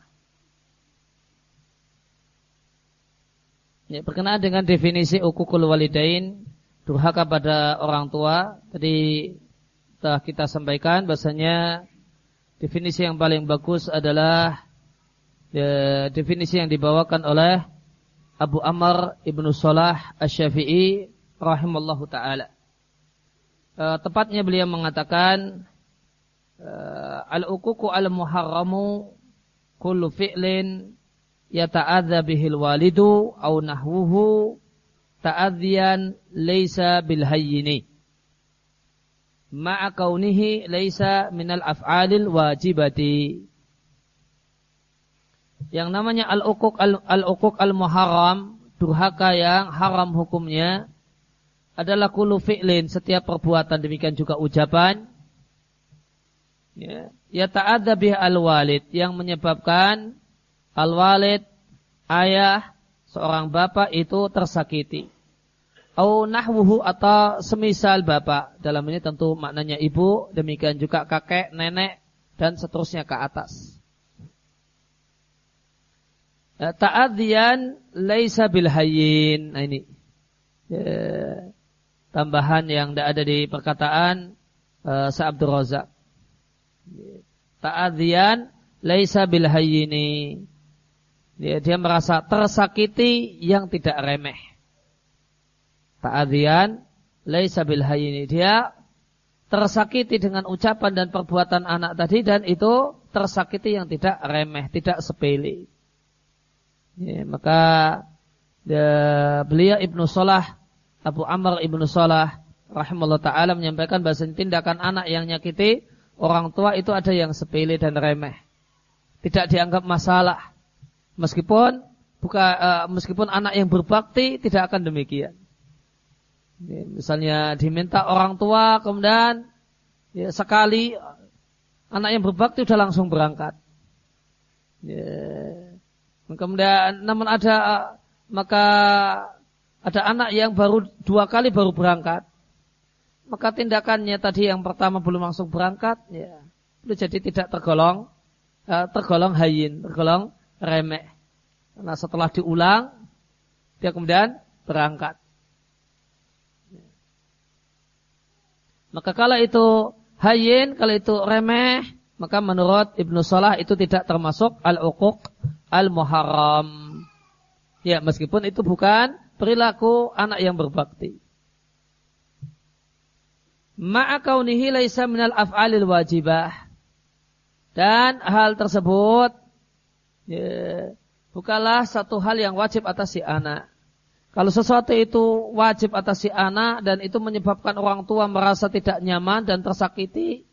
Ya, berkenaan dengan definisi ukukul walidain, durhaka pada orang tua. Tadi telah kita sampaikan bahasanya definisi yang paling bagus adalah ya, definisi yang dibawakan oleh Abu Amr ibnu Salah Asy-Syafi'i rahimallahu taala. E, tepatnya beliau mengatakan e, al-ukuku al-muharramu kullu fi'lin yata'adza bihil walidu au nahwuhu ta'adziyan laisa bil hayyini ma'a kaunihi laisa minal af'alil wajibati yang namanya al-uquq al-uquq al-muharram durhaka yang haram hukumnya adalah kulu fi'lin setiap perbuatan demikian juga ucapan ya ya ta'adza bih al-walid yang menyebabkan al-walid, ayah, seorang bapak itu tersakiti. Au nahwuhu atau semisal bapak. Dalam ini tentu maknanya ibu, demikian juga kakek, nenek, dan seterusnya ke atas. Ya, ta'adhiyan laisa bil hayyin. Nah ini. Ya, tambahan yang tidak ada di perkataan uh, Sa'abdur Razak. Ya, ta'adhiyan laisa bil hayyini. Dia, dia merasa tersakiti yang tidak remeh. Ta'adhian laisa bil hayini. Dia tersakiti dengan ucapan dan perbuatan anak tadi dan itu tersakiti yang tidak remeh, tidak sepele. Ya, maka ya, beliau Ibnu Salah Abu Amr Ibnu Salah rahimahullah taala menyampaikan bahasa tindakan anak yang nyakiti orang tua itu ada yang sepele dan remeh. Tidak dianggap masalah. Meskipun buka, uh, meskipun anak yang berbakti tidak akan demikian. Ya, misalnya diminta orang tua kemudian ya, sekali anak yang berbakti sudah langsung berangkat. Ya. Kemudian namun ada maka ada anak yang baru dua kali baru berangkat. Maka tindakannya tadi yang pertama belum langsung berangkat, ya, itu jadi tidak tergolong uh, tergolong hayin, tergolong remeh. Karena setelah diulang, dia kemudian berangkat. Maka kalau itu hayin, kalau itu remeh, maka menurut Ibnu Salah itu tidak termasuk al-uquq al-muharram. Ya, meskipun itu bukan perilaku anak yang berbakti. Ma'a kaunihi laisa minal af'alil wajibah. Dan hal tersebut ya, bukanlah satu hal yang wajib atas si anak. Kalau sesuatu itu wajib atas si anak dan itu menyebabkan orang tua merasa tidak nyaman dan tersakiti,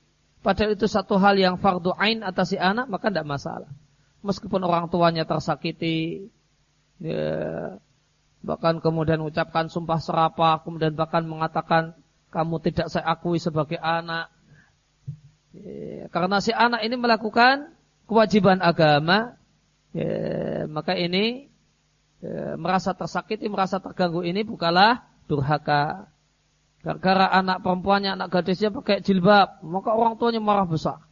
padahal itu satu hal yang fardu ain atas si anak, maka tidak masalah. Meskipun orang tuanya tersakiti, ya, bahkan kemudian mengucapkan sumpah serapah, kemudian bahkan mengatakan kamu tidak saya akui sebagai anak. Ya, karena si anak ini melakukan kewajiban agama, ya, maka ini ya, merasa tersakiti, merasa terganggu ini bukalah durhaka. Gara-gara anak perempuannya, anak gadisnya pakai jilbab, maka orang tuanya marah besar.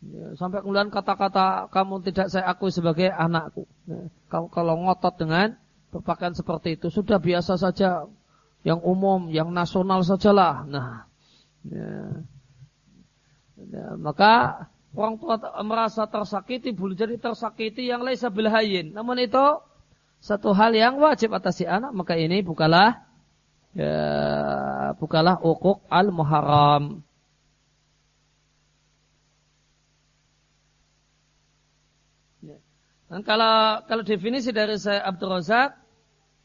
Ya, sampai kemudian kata-kata kamu tidak saya akui sebagai anakku. Ya, kalau, ngotot dengan berpakaian seperti itu sudah biasa saja, yang umum, yang nasional sajalah. Nah, ya, ya, maka orang tua merasa tersakiti, boleh jadi tersakiti yang lain bil hayyin. Namun itu satu hal yang wajib atas si anak, maka ini bukalah ya, bukalah ukuk al muharram. Ya. Dan kalau kalau definisi dari saya Abdul Razak,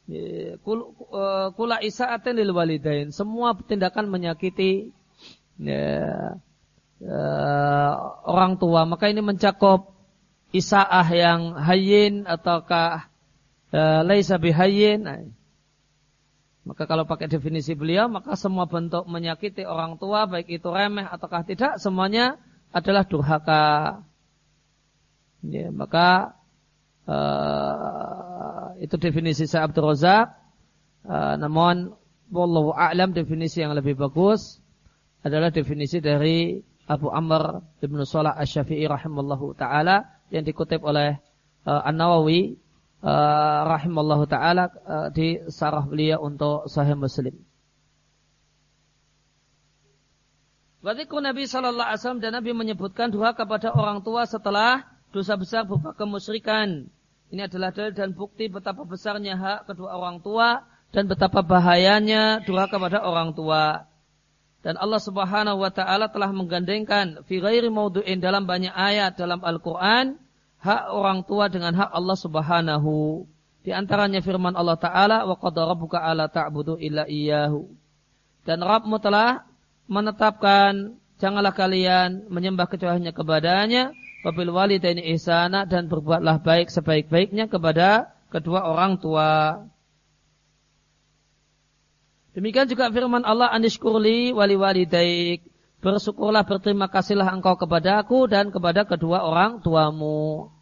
ya, eh, kula isa'atin lil walidain, semua tindakan menyakiti ya, uh, orang tua maka ini mencakup isaah yang hayin ataukah uh, laisa bihayin nah, maka kalau pakai definisi beliau maka semua bentuk menyakiti orang tua baik itu remeh ataukah tidak semuanya adalah durhaka. Ya, maka uh, itu definisi saya Abdul Razak. Uh, namun wallahu a'lam definisi yang lebih bagus adalah definisi dari Abu Amr ibnu Salah rahimallahu taala yang dikutip oleh uh, An-Nawawi uh, rahimallahu taala uh, di sarah beliau untuk Sahih Muslim. Wadikun Nabi Shallallahu Alaihi Wasallam dan Nabi menyebutkan doa kepada orang tua setelah dosa besar berupa kemusyrikan. Ini adalah dalil dan bukti betapa besarnya hak kedua orang tua dan betapa bahayanya doa kepada orang tua. Dan Allah Subhanahu wa taala telah menggandengkan fi ghairi maudu'in dalam banyak ayat dalam Al-Qur'an hak orang tua dengan hak Allah Subhanahu. Di antaranya firman Allah taala wa rabbuka ala ta'budu illa iyyahu. Dan Rabbmu telah menetapkan janganlah kalian menyembah kecuali hanya kepadanya wabil walidaini ihsana dan berbuatlah baik sebaik-baiknya kepada kedua orang tua. Demikian juga firman Allah anishkurli wali walidaik. Bersyukurlah berterima kasihlah engkau kepada aku dan kepada kedua orang tuamu.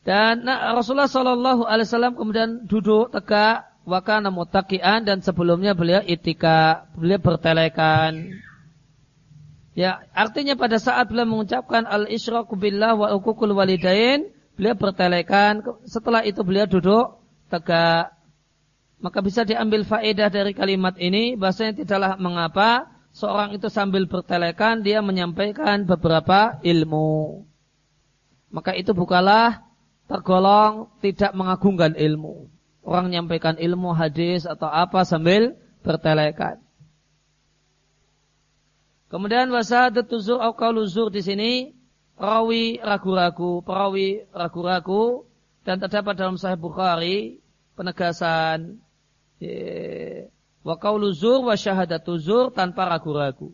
Dan nah, Rasulullah Shallallahu Alaihi Wasallam kemudian duduk tegak wakana mutakian dan sebelumnya beliau itika, beliau bertelekan. Ya, artinya pada saat beliau mengucapkan al-isyraku billah wa ukukul walidain, beliau bertelekan, setelah itu beliau duduk tegak. Maka bisa diambil faedah dari kalimat ini, bahasanya tidaklah mengapa seorang itu sambil bertelekan, dia menyampaikan beberapa ilmu. Maka itu bukalah tergolong tidak mengagungkan ilmu orang menyampaikan ilmu hadis atau apa sambil bertelekan. Kemudian wasadat tuzur atau kauluzur di sini perawi ragu-ragu, perawi ragu-ragu dan terdapat dalam Sahih Bukhari penegasan wa kauluzur wa syahadatuzur tanpa ragu-ragu.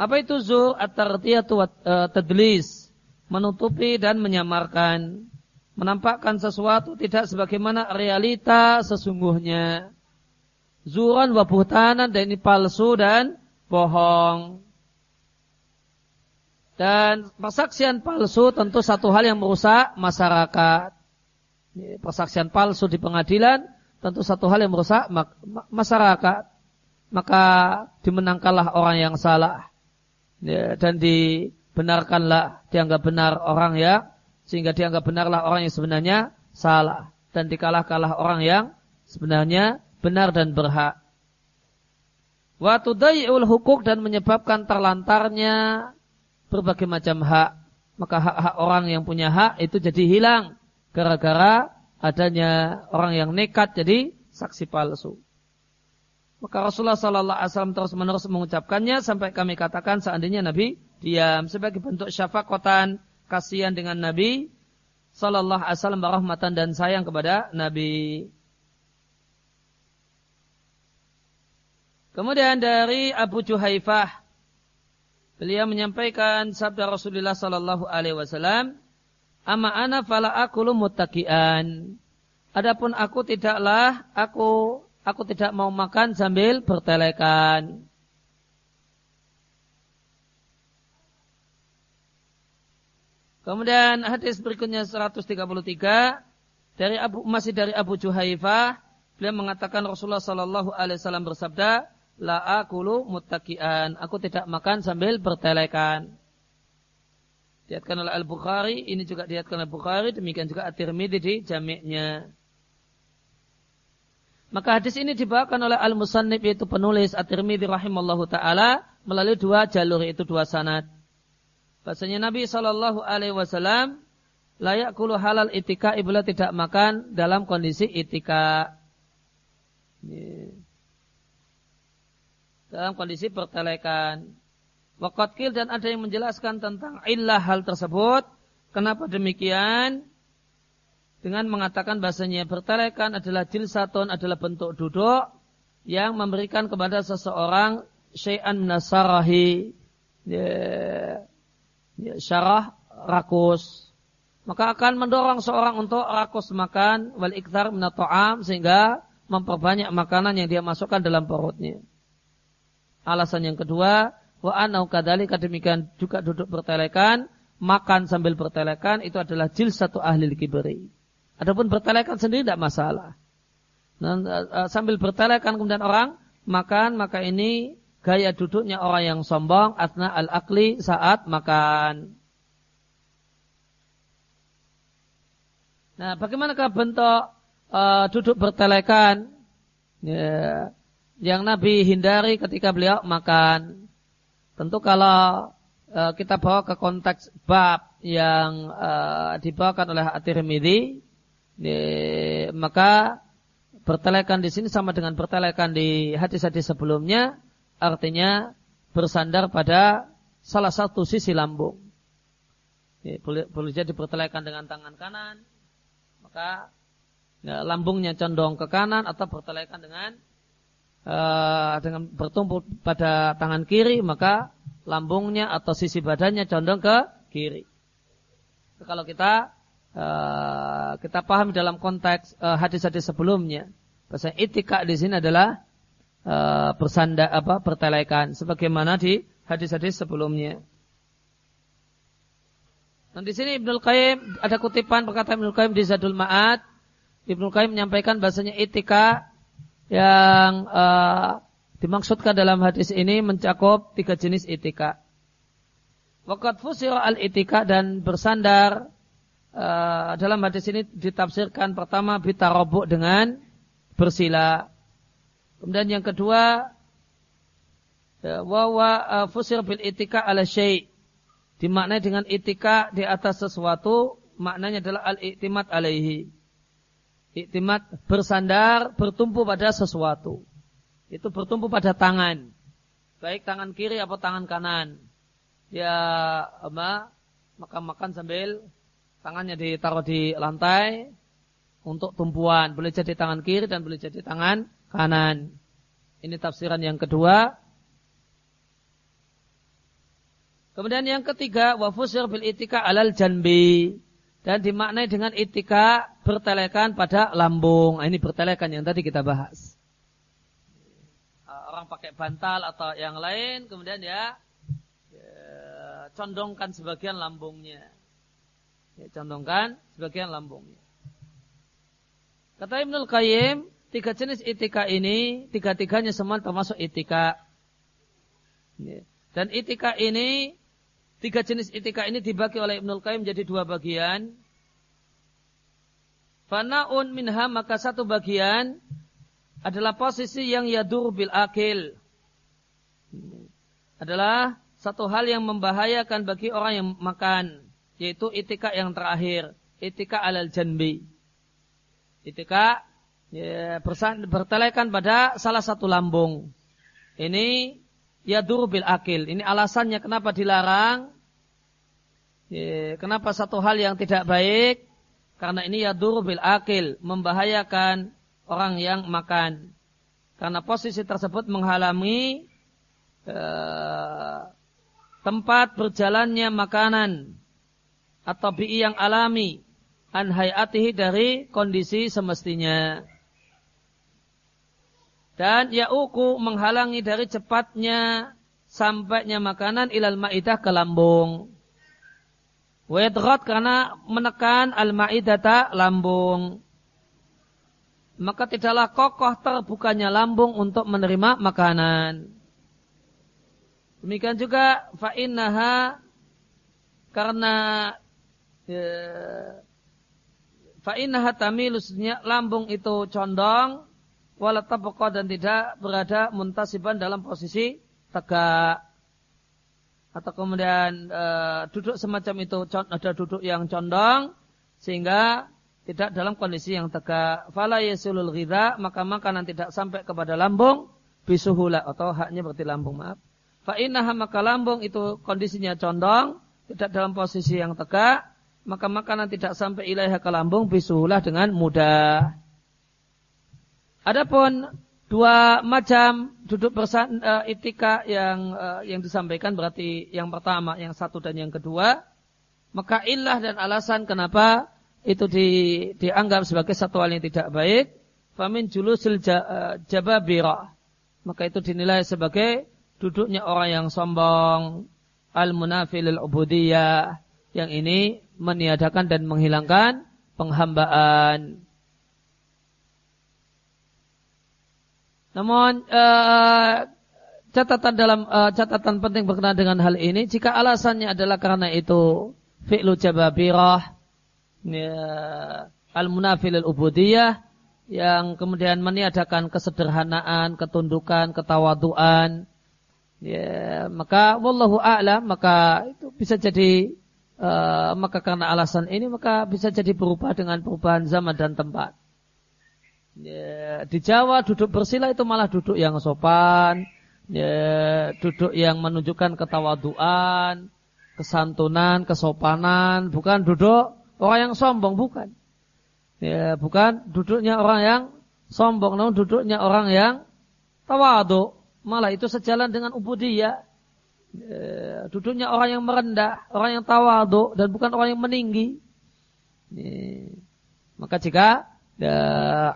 Apa itu zur? At-tartiyatu eh, tadlis, menutupi dan menyamarkan menampakkan sesuatu tidak sebagaimana realita sesungguhnya. Zuran wa buhtanan dan ini palsu dan bohong. Dan persaksian palsu tentu satu hal yang merusak masyarakat. Persaksian palsu di pengadilan tentu satu hal yang merusak masyarakat. Maka dimenangkanlah orang yang salah. dan dibenarkanlah, dianggap benar orang yang sehingga dianggap benarlah orang yang sebenarnya salah dan dikalah-kalah orang yang sebenarnya benar dan berhak. Wa tudayyi'ul hukuk dan menyebabkan terlantarnya berbagai macam hak. Maka hak-hak orang yang punya hak itu jadi hilang gara-gara adanya orang yang nekat jadi saksi palsu. Maka Rasulullah Sallallahu Alaihi Wasallam terus menerus mengucapkannya sampai kami katakan seandainya Nabi diam sebagai bentuk syafakotan kasihan dengan Nabi Sallallahu Alaihi Wasallam rahmatan dan sayang kepada Nabi. Kemudian dari Abu Juhaifah, beliau menyampaikan sabda Rasulullah Sallallahu Alaihi Wasallam, "Ama ana fala akulu muttakian." Adapun aku tidaklah aku aku tidak mau makan sambil bertelekan. Kemudian hadis berikutnya 133 dari Abu masih dari Abu Juhaifah beliau mengatakan Rasulullah Shallallahu alaihi wasallam bersabda la akulu muttakian aku tidak makan sambil bertelekan Diatkan oleh Al-Bukhari, ini juga diatkan oleh Bukhari, demikian juga At-Tirmidzi di jami'nya. Maka hadis ini dibawakan oleh Al-Musannib yaitu penulis At-Tirmidzi rahimallahu taala melalui dua jalur itu dua sanad. Bahasanya Nabi Shallallahu Alaihi Wasallam layak kulu halal itika ibla tidak makan dalam kondisi itika. Dalam kondisi pertelekan. Wakotkil dan ada yang menjelaskan tentang illah hal tersebut. Kenapa demikian? Dengan mengatakan bahasanya pertelekan adalah jilsatun adalah bentuk duduk yang memberikan kepada seseorang syai'an nasarahi. Yeah ya, syarah rakus maka akan mendorong seorang untuk rakus makan wal iktar minato'am sehingga memperbanyak makanan yang dia masukkan dalam perutnya. Alasan yang kedua, wa anau kadali demikian juga duduk bertelekan, makan sambil bertelekan itu adalah jil satu ahli kibri. Adapun bertelekan sendiri tidak masalah. Uh, sambil bertelekan kemudian orang makan maka ini gaya duduknya orang yang sombong atna al-akli saat makan. Nah, bagaimanakah bentuk uh, duduk bertelekan ya, yang Nabi hindari ketika beliau makan? Tentu kalau uh, kita bawa ke konteks bab yang uh, dibawakan oleh At-Tirmidzi, maka bertelekan di sini sama dengan bertelekan di hadis-hadis sebelumnya, artinya bersandar pada salah satu sisi lambung. Ya, boleh, boleh jadi bertelekan dengan tangan kanan, maka ya, lambungnya condong ke kanan atau bertelekan dengan uh, dengan bertumpu pada tangan kiri, maka lambungnya atau sisi badannya condong ke kiri. Kalau kita uh, kita paham dalam konteks uh, hadis-hadis sebelumnya, bahasa itikak di sini adalah uh, bersandar apa bertelekan sebagaimana di hadis-hadis sebelumnya. Dan di sini Ibnul Qayyim ada kutipan perkataan Ibnul Qayyim di Zadul Ma'ad. Ibnul Qayyim menyampaikan bahasanya etika yang uh, dimaksudkan dalam hadis ini mencakup tiga jenis etika. Wakat fusir al etika dan bersandar uh, dalam hadis ini ditafsirkan pertama bitarobuk dengan bersila. Kemudian yang kedua ya, wawa uh, fusir bil etika ala syai' dimaknai dengan itika di atas sesuatu maknanya adalah al-iktimat alaihi. Iktimat bersandar, bertumpu pada sesuatu. Itu bertumpu pada tangan. Baik tangan kiri atau tangan kanan. Ya, apa? Makan-makan sambil tangannya ditaruh di lantai untuk tumpuan. Boleh jadi tangan kiri dan boleh jadi tangan kanan. Ini tafsiran yang kedua. Kemudian yang ketiga, wafusir bil itika alal janbi. Dan dimaknai dengan itika bertelekan pada lambung. Nah, ini bertelekan yang tadi kita bahas. Orang pakai bantal atau yang lain, kemudian ya, ya condongkan sebagian lambungnya. Ya, condongkan sebagian lambungnya. Kata Ibnul Qayyim, tiga jenis itika ini, tiga-tiganya semua termasuk itika. Ya. Dan itika ini Tiga jenis itika ini dibagi oleh Ibnul Qayyim menjadi dua bagian. Fana'un minha maka satu bagian adalah posisi yang yadur bil akil. Adalah satu hal yang membahayakan bagi orang yang makan. Yaitu itika yang terakhir. Itika alal janbi. Itika ya, bertelekan pada salah satu lambung. Ini yadur bil akil. Ini alasannya kenapa dilarang. Kenapa satu hal yang tidak baik? Karena ini yadur bil akil. Membahayakan orang yang makan. Karena posisi tersebut menghalangi eh, tempat berjalannya makanan atau bi yang alami an hayatihi dari kondisi semestinya dan ya'uku menghalangi dari cepatnya sampainya makanan ilal ma'idah ke lambung. Wedrot karena menekan al-ma'idata lambung. Maka tidaklah kokoh terbukanya lambung untuk menerima makanan. Demikian juga fa'innaha karena ya, fa'innaha tamilusnya lambung itu condong walatabqa dan tidak berada muntasiban dalam posisi tegak atau kemudian e, duduk semacam itu ada duduk yang condong sehingga tidak dalam kondisi yang tegak. Fala yasulul ghidha maka makanan tidak sampai kepada lambung bisuhula atau haknya berarti lambung maaf. Fa innaha maka lambung itu kondisinya condong tidak dalam posisi yang tegak maka makanan tidak sampai ilaiha ke lambung bisuhulah dengan mudah. Adapun dua macam duduk bersan uh, itika yang uh, yang disampaikan berarti yang pertama, yang satu dan yang kedua, maka ilah dan alasan kenapa itu di, dianggap sebagai satu hal yang tidak baik, famin julusil uh, jababira. Maka itu dinilai sebagai duduknya orang yang sombong, al munafilil ubudiyah, yang ini meniadakan dan menghilangkan penghambaan. Namun uh, catatan dalam uh, catatan penting berkenaan dengan hal ini jika alasannya adalah karena itu fi'lu jababirah ya, al-munafil al-ubudiyah yang kemudian meniadakan kesederhanaan, ketundukan, ketawaduan, ya, maka wallahu a'lam maka itu bisa jadi uh, maka karena alasan ini maka bisa jadi berubah dengan perubahan zaman dan tempat. Ya, di Jawa duduk bersila itu malah duduk yang sopan, ya, duduk yang menunjukkan ketawaduan, kesantunan, kesopanan, bukan duduk orang yang sombong, bukan. Ya, bukan duduknya orang yang sombong, namun duduknya orang yang tawadu. Malah itu sejalan dengan ubudiyah. Ya, duduknya orang yang merendah, orang yang tawadu dan bukan orang yang meninggi. Ya, maka jika ya,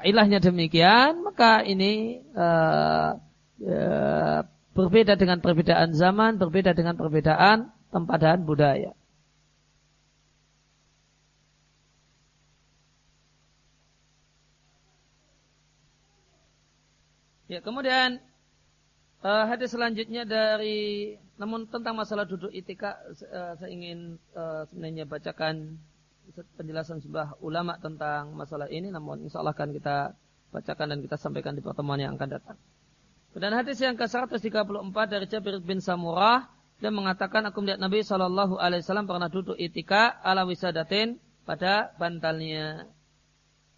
ilahnya demikian, maka ini uh, ya, berbeda dengan perbedaan zaman, berbeda dengan perbedaan tempat dan budaya. Ya, kemudian uh, hadis selanjutnya dari namun tentang masalah duduk itika uh, saya ingin uh, sebenarnya bacakan penjelasan sebuah ulama tentang masalah ini namun insya Allah akan kita bacakan dan kita sampaikan di pertemuan yang akan datang. Dan hadis yang ke-134 dari Jabir bin Samurah dan mengatakan aku melihat Nabi Shallallahu Alaihi Wasallam pernah duduk itika ala wisadatin pada bantalnya.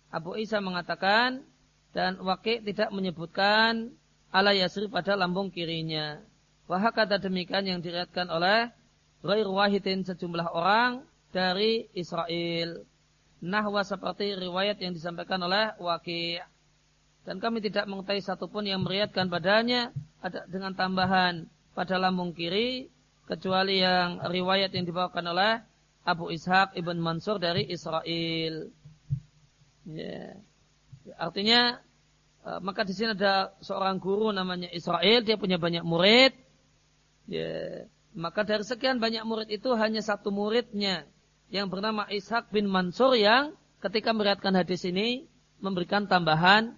Abu Isa mengatakan dan Waqi tidak menyebutkan ala yasri pada lambung kirinya. Wahak kata demikian yang diriatkan oleh Ghair Wahidin sejumlah orang dari Israel. Nahwa seperti riwayat yang disampaikan oleh Waqi. Dan kami tidak mengetahui satupun yang meriatkan padanya ada dengan tambahan pada lambung kiri kecuali yang riwayat yang dibawakan oleh Abu Ishaq ibn Mansur dari Israel. Ya. Artinya uh, maka di sini ada seorang guru namanya Israel, dia punya banyak murid. Ya. Maka dari sekian banyak murid itu hanya satu muridnya yang bernama Ishaq bin Mansur yang ketika meriatkan hadis ini memberikan tambahan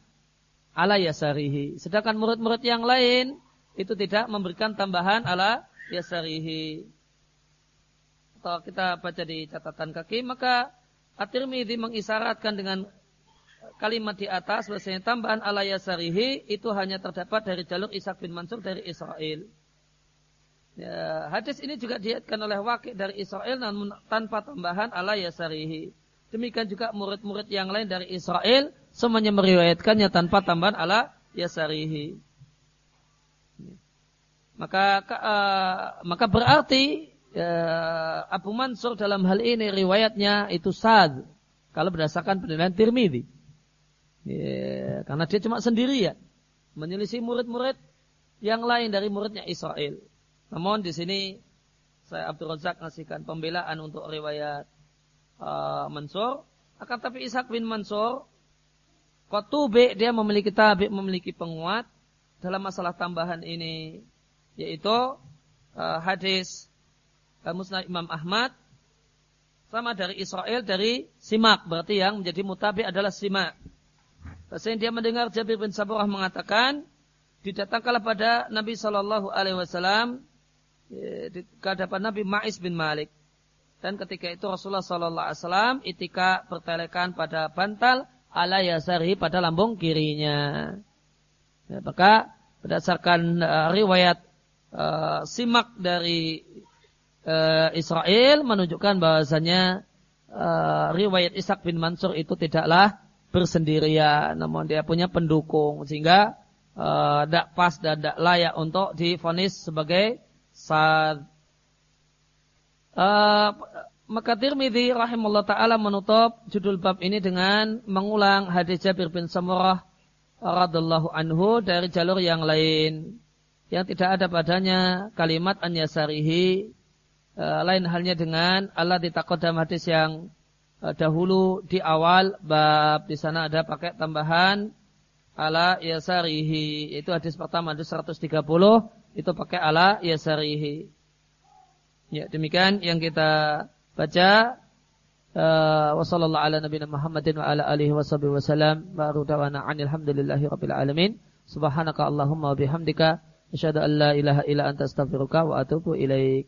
ala yasarihi. Sedangkan murid-murid yang lain itu tidak memberikan tambahan ala yasarihi. Atau kita baca di catatan kaki, maka At-Tirmidzi mengisyaratkan dengan kalimat di atas bahwasanya tambahan ala yasarihi itu hanya terdapat dari jalur Ishak bin Mansur dari Israel. Ya, hadis ini juga diatkan oleh wakil dari Israel namun tanpa tambahan ala yasarihi. Demikian juga murid-murid yang lain dari Israel semuanya meriwayatkannya tanpa tambahan ala yasarihi. Maka uh, maka berarti uh, Abu Mansur dalam hal ini riwayatnya itu sad kalau berdasarkan penilaian Tirmidzi. Ya, karena dia cuma sendiri ya menyelisih murid-murid yang lain dari muridnya Israel. Namun di sini saya Abdul Razak ngasihkan pembelaan untuk riwayat uh, Mansur. Akan tapi Ishak bin Mansur Kotube dia memiliki tabik, memiliki penguat dalam masalah tambahan ini yaitu uh, hadis uh, Musnad Imam Ahmad sama dari Israel dari Simak berarti yang menjadi mutabi adalah Simak. Bahasanya dia mendengar Jabir bin Saburah mengatakan didatangkanlah pada Nabi Shallallahu Alaihi Wasallam di hadapan Nabi Ma'is bin Malik dan ketika itu Rasulullah Shallallahu Alaihi Wasallam itika bertelekan pada bantal ala yasari pada lambung kirinya. Ya, maka berdasarkan uh, riwayat uh, simak dari uh, Israel menunjukkan bahwasanya uh, riwayat Ishak bin Mansur itu tidaklah bersendirian, namun dia punya pendukung sehingga tidak uh, pas dan tidak layak untuk difonis sebagai sad. Uh, maka Tirmidzi rahimahullah taala menutup judul bab ini dengan mengulang hadis Jabir bin Samurah radhiallahu anhu dari jalur yang lain. Yang tidak ada padanya kalimat an yasarihi e, lain halnya dengan Allah ditakodam hadis yang e, dahulu di awal bab. Di sana ada pakai tambahan ala yasarihi. Itu hadis pertama hadis 130 itu pakai ala yasarihi. Ya demikian yang kita baca. Uh, ala Muhammadin wa ala alihi wa rabbil alamin. Subhanaka allahumma wa bihamdika. Asyhadu an la ilaha illa anta astaghfiruka wa atubu ilaik.